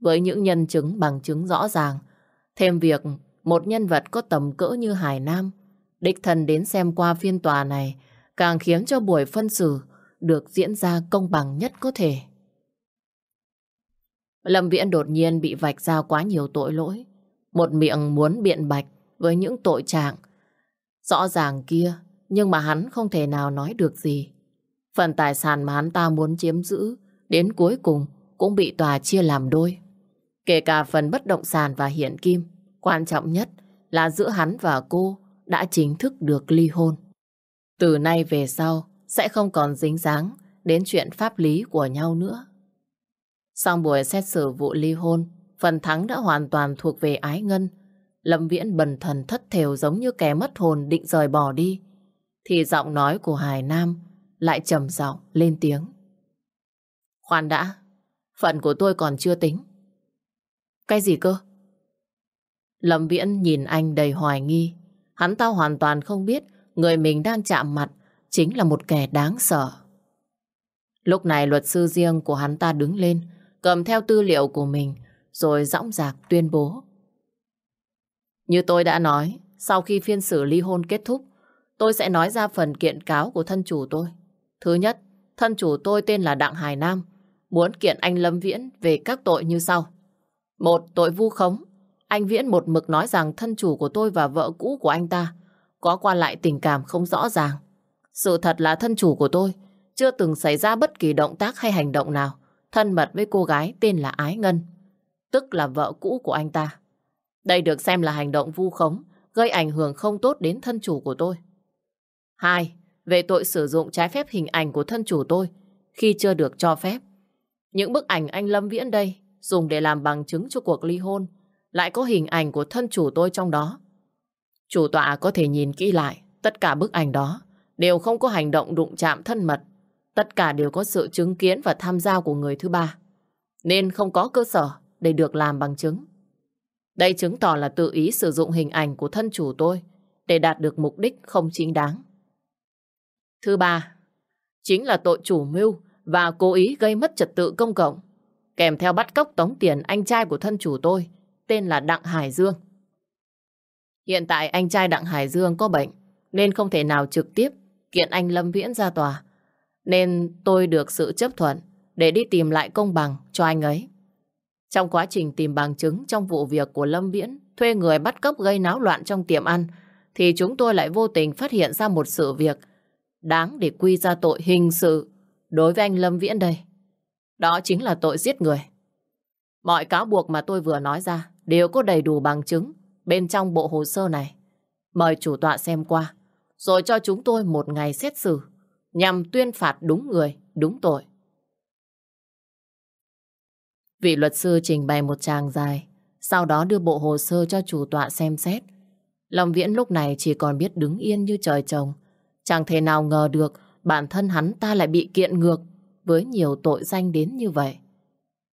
Với những nhân chứng bằng chứng rõ ràng, thêm việc một nhân vật có tầm cỡ như Hải Nam, đích thân đến xem qua phiên tòa này càng khiến cho buổi phân xử được diễn ra công bằng nhất có thể. Lâm Viễn đột nhiên bị vạch ra quá nhiều tội lỗi. Một miệng muốn biện bạch với những tội trạng rõ ràng kia, nhưng mà hắn không thể nào nói được gì. Phần tài sản mà hắn ta muốn chiếm giữ đến cuối cùng cũng bị tòa chia làm đôi. Kể cả phần bất động sản và hiện kim, quan trọng nhất là giữa hắn và cô đã chính thức được ly hôn. Từ nay về sau sẽ không còn dính dáng đến chuyện pháp lý của nhau nữa. Sau buổi xét xử vụ ly hôn, phần thắng đã hoàn toàn thuộc về ái ngân. Lâm Viễn bần thần thất thểu giống như kẻ mất hồn định rời bỏ đi. Thì giọng nói của Hải Nam lại trầm giọng lên tiếng. Khoan đã, phận của tôi còn chưa tính. Cái gì cơ? Lâm Viễn nhìn anh đầy hoài nghi. Hắn ta hoàn toàn không biết người mình đang chạm mặt chính là một kẻ đáng sợ. Lúc này luật sư riêng của hắn ta đứng lên, cầm theo tư liệu của mình, rồi dõng dạc tuyên bố. Như tôi đã nói, sau khi phiên xử ly hôn kết thúc, tôi sẽ nói ra phần kiện cáo của thân chủ tôi. Thứ nhất, thân chủ tôi tên là Đặng Hải Nam, muốn kiện anh Lâm Viễn về các tội như sau. Một, tội vu khống. Anh Viễn một mực nói rằng thân chủ của tôi và vợ cũ của anh ta có qua lại tình cảm không rõ ràng. Sự thật là thân chủ của tôi chưa từng xảy ra bất kỳ động tác hay hành động nào thân mật với cô gái tên là Ái Ngân, tức là vợ cũ của anh ta. Đây được xem là hành động vu khống, gây ảnh hưởng không tốt đến thân chủ của tôi. Hai, về tội sử dụng trái phép hình ảnh của thân chủ tôi, khi chưa được cho phép. Những bức ảnh anh Lâm Viễn đây, dùng để làm bằng chứng cho cuộc ly hôn, lại có hình ảnh của thân chủ tôi trong đó. Chủ tọa có thể nhìn kỹ lại, tất cả bức ảnh đó đều không có hành động đụng chạm thân mật. Tất cả đều có sự chứng kiến và tham gia của người thứ ba. Nên không có cơ sở để được làm bằng chứng. Đây chứng tỏ là tự ý sử dụng hình ảnh của thân chủ tôi để đạt được mục đích không chính đáng. Thứ ba, chính là tội chủ mưu và cố ý gây mất trật tự công cộng, kèm theo bắt cóc tống tiền anh trai của thân chủ tôi, tên là Đặng Hải Dương. Hiện tại anh trai Đặng Hải Dương có bệnh, nên không thể nào trực tiếp kiện anh Lâm Viễn ra tòa. Nên tôi được sự chấp thuận để đi tìm lại công bằng cho anh ấy. Trong quá trình tìm bằng chứng trong vụ việc của Lâm Viễn thuê người bắt cóc gây náo loạn trong tiệm ăn, thì chúng tôi lại vô tình phát hiện ra một sự việc đáng để quy ra tội hình sự đối với anh Lâm Viễn đây. Đó chính là tội giết người. Mọi cáo buộc mà tôi vừa nói ra đều có đầy đủ bằng chứng bên trong bộ hồ sơ này. Mời chủ tọa xem qua, rồi cho chúng tôi một ngày xét xử nhằm tuyên phạt đúng người, đúng tội. Vị luật sư trình bày một tràng dài, sau đó đưa bộ hồ sơ cho chủ tọa xem xét. Lâm Viễn lúc này chỉ còn biết đứng yên như trời trồng. Chẳng thể nào ngờ được bản thân hắn ta lại bị kiện ngược với nhiều tội danh đến như vậy.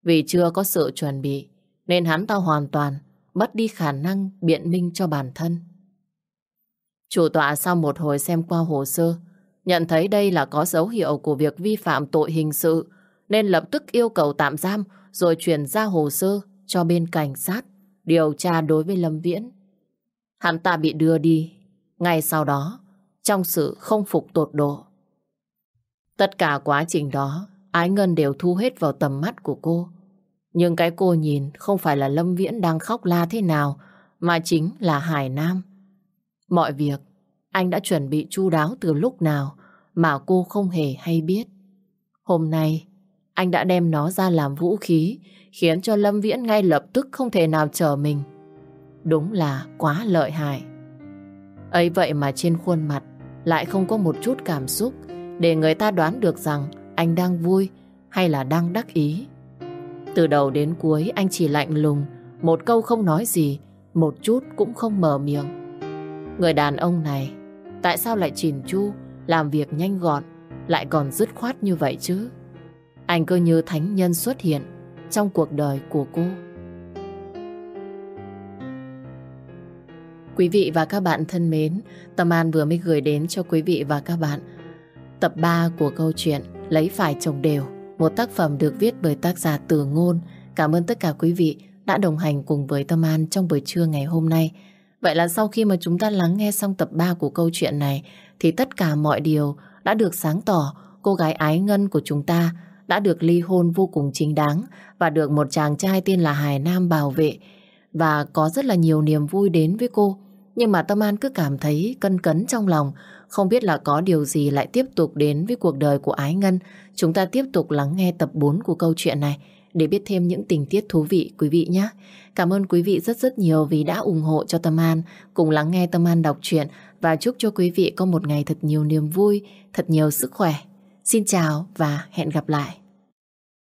Vì chưa có sự chuẩn bị, nên hắn ta hoàn toàn mất đi khả năng biện minh cho bản thân. Chủ tọa sau một hồi xem qua hồ sơ, nhận thấy đây là có dấu hiệu của việc vi phạm tội hình sự, nên lập tức yêu cầu tạm giam rồi chuyển ra hồ sơ cho bên cảnh sát điều tra đối với Lâm Viễn. Hắn ta bị đưa đi ngay sau đó trong sự không phục tột độ. Tất cả quá trình đó Ái Ngân đều thu hết vào tầm mắt của cô. Nhưng cái cô nhìn không phải là Lâm Viễn đang khóc la thế nào mà chính là Hải Nam. Mọi việc anh đã chuẩn bị chu đáo từ lúc nào mà cô không hề hay biết. Hôm nay anh đã đem nó ra làm vũ khí, khiến cho Lâm Viễn ngay lập tức không thể nào chờ mình. Đúng là quá lợi hại. ấy vậy mà trên khuôn mặt lại không có một chút cảm xúc để người ta đoán được rằng anh đang vui hay là đang đắc ý. Từ đầu đến cuối anh chỉ lạnh lùng, một câu không nói gì, một chút cũng không mở miệng. Người đàn ông này, tại sao lại chỉn chu, làm việc nhanh gọn, lại còn dứt khoát như vậy chứ? Anh cứ như thánh nhân xuất hiện trong cuộc đời của cô. Quý vị và các bạn thân mến, Tâm An vừa mới gửi đến cho quý vị và các bạn tập 3 của câu chuyện Lấy phải chồng đều, một tác phẩm được viết bởi tác giả Từ Ngôn. Cảm ơn tất cả quý vị đã đồng hành cùng với Tâm An trong buổi trưa ngày hôm nay. Vậy là sau khi mà chúng ta lắng nghe xong tập 3 của câu chuyện này thì tất cả mọi điều đã được sáng tỏ cô gái ái ngân của chúng ta đã được ly hôn vô cùng chính đáng và được một chàng trai tên là Hải Nam bảo vệ và có rất là nhiều niềm vui đến với cô. Nhưng mà Tâm An cứ cảm thấy cân cấn trong lòng, không biết là có điều gì lại tiếp tục đến với cuộc đời của Ái Ngân. Chúng ta tiếp tục lắng nghe tập 4 của câu chuyện này để biết thêm những tình tiết thú vị quý vị nhé. Cảm ơn quý vị rất rất nhiều vì đã ủng hộ cho Tâm An cùng lắng nghe Tâm An đọc truyện và chúc cho quý vị có một ngày thật nhiều niềm vui, thật nhiều sức khỏe. Xin chào và hẹn gặp lại.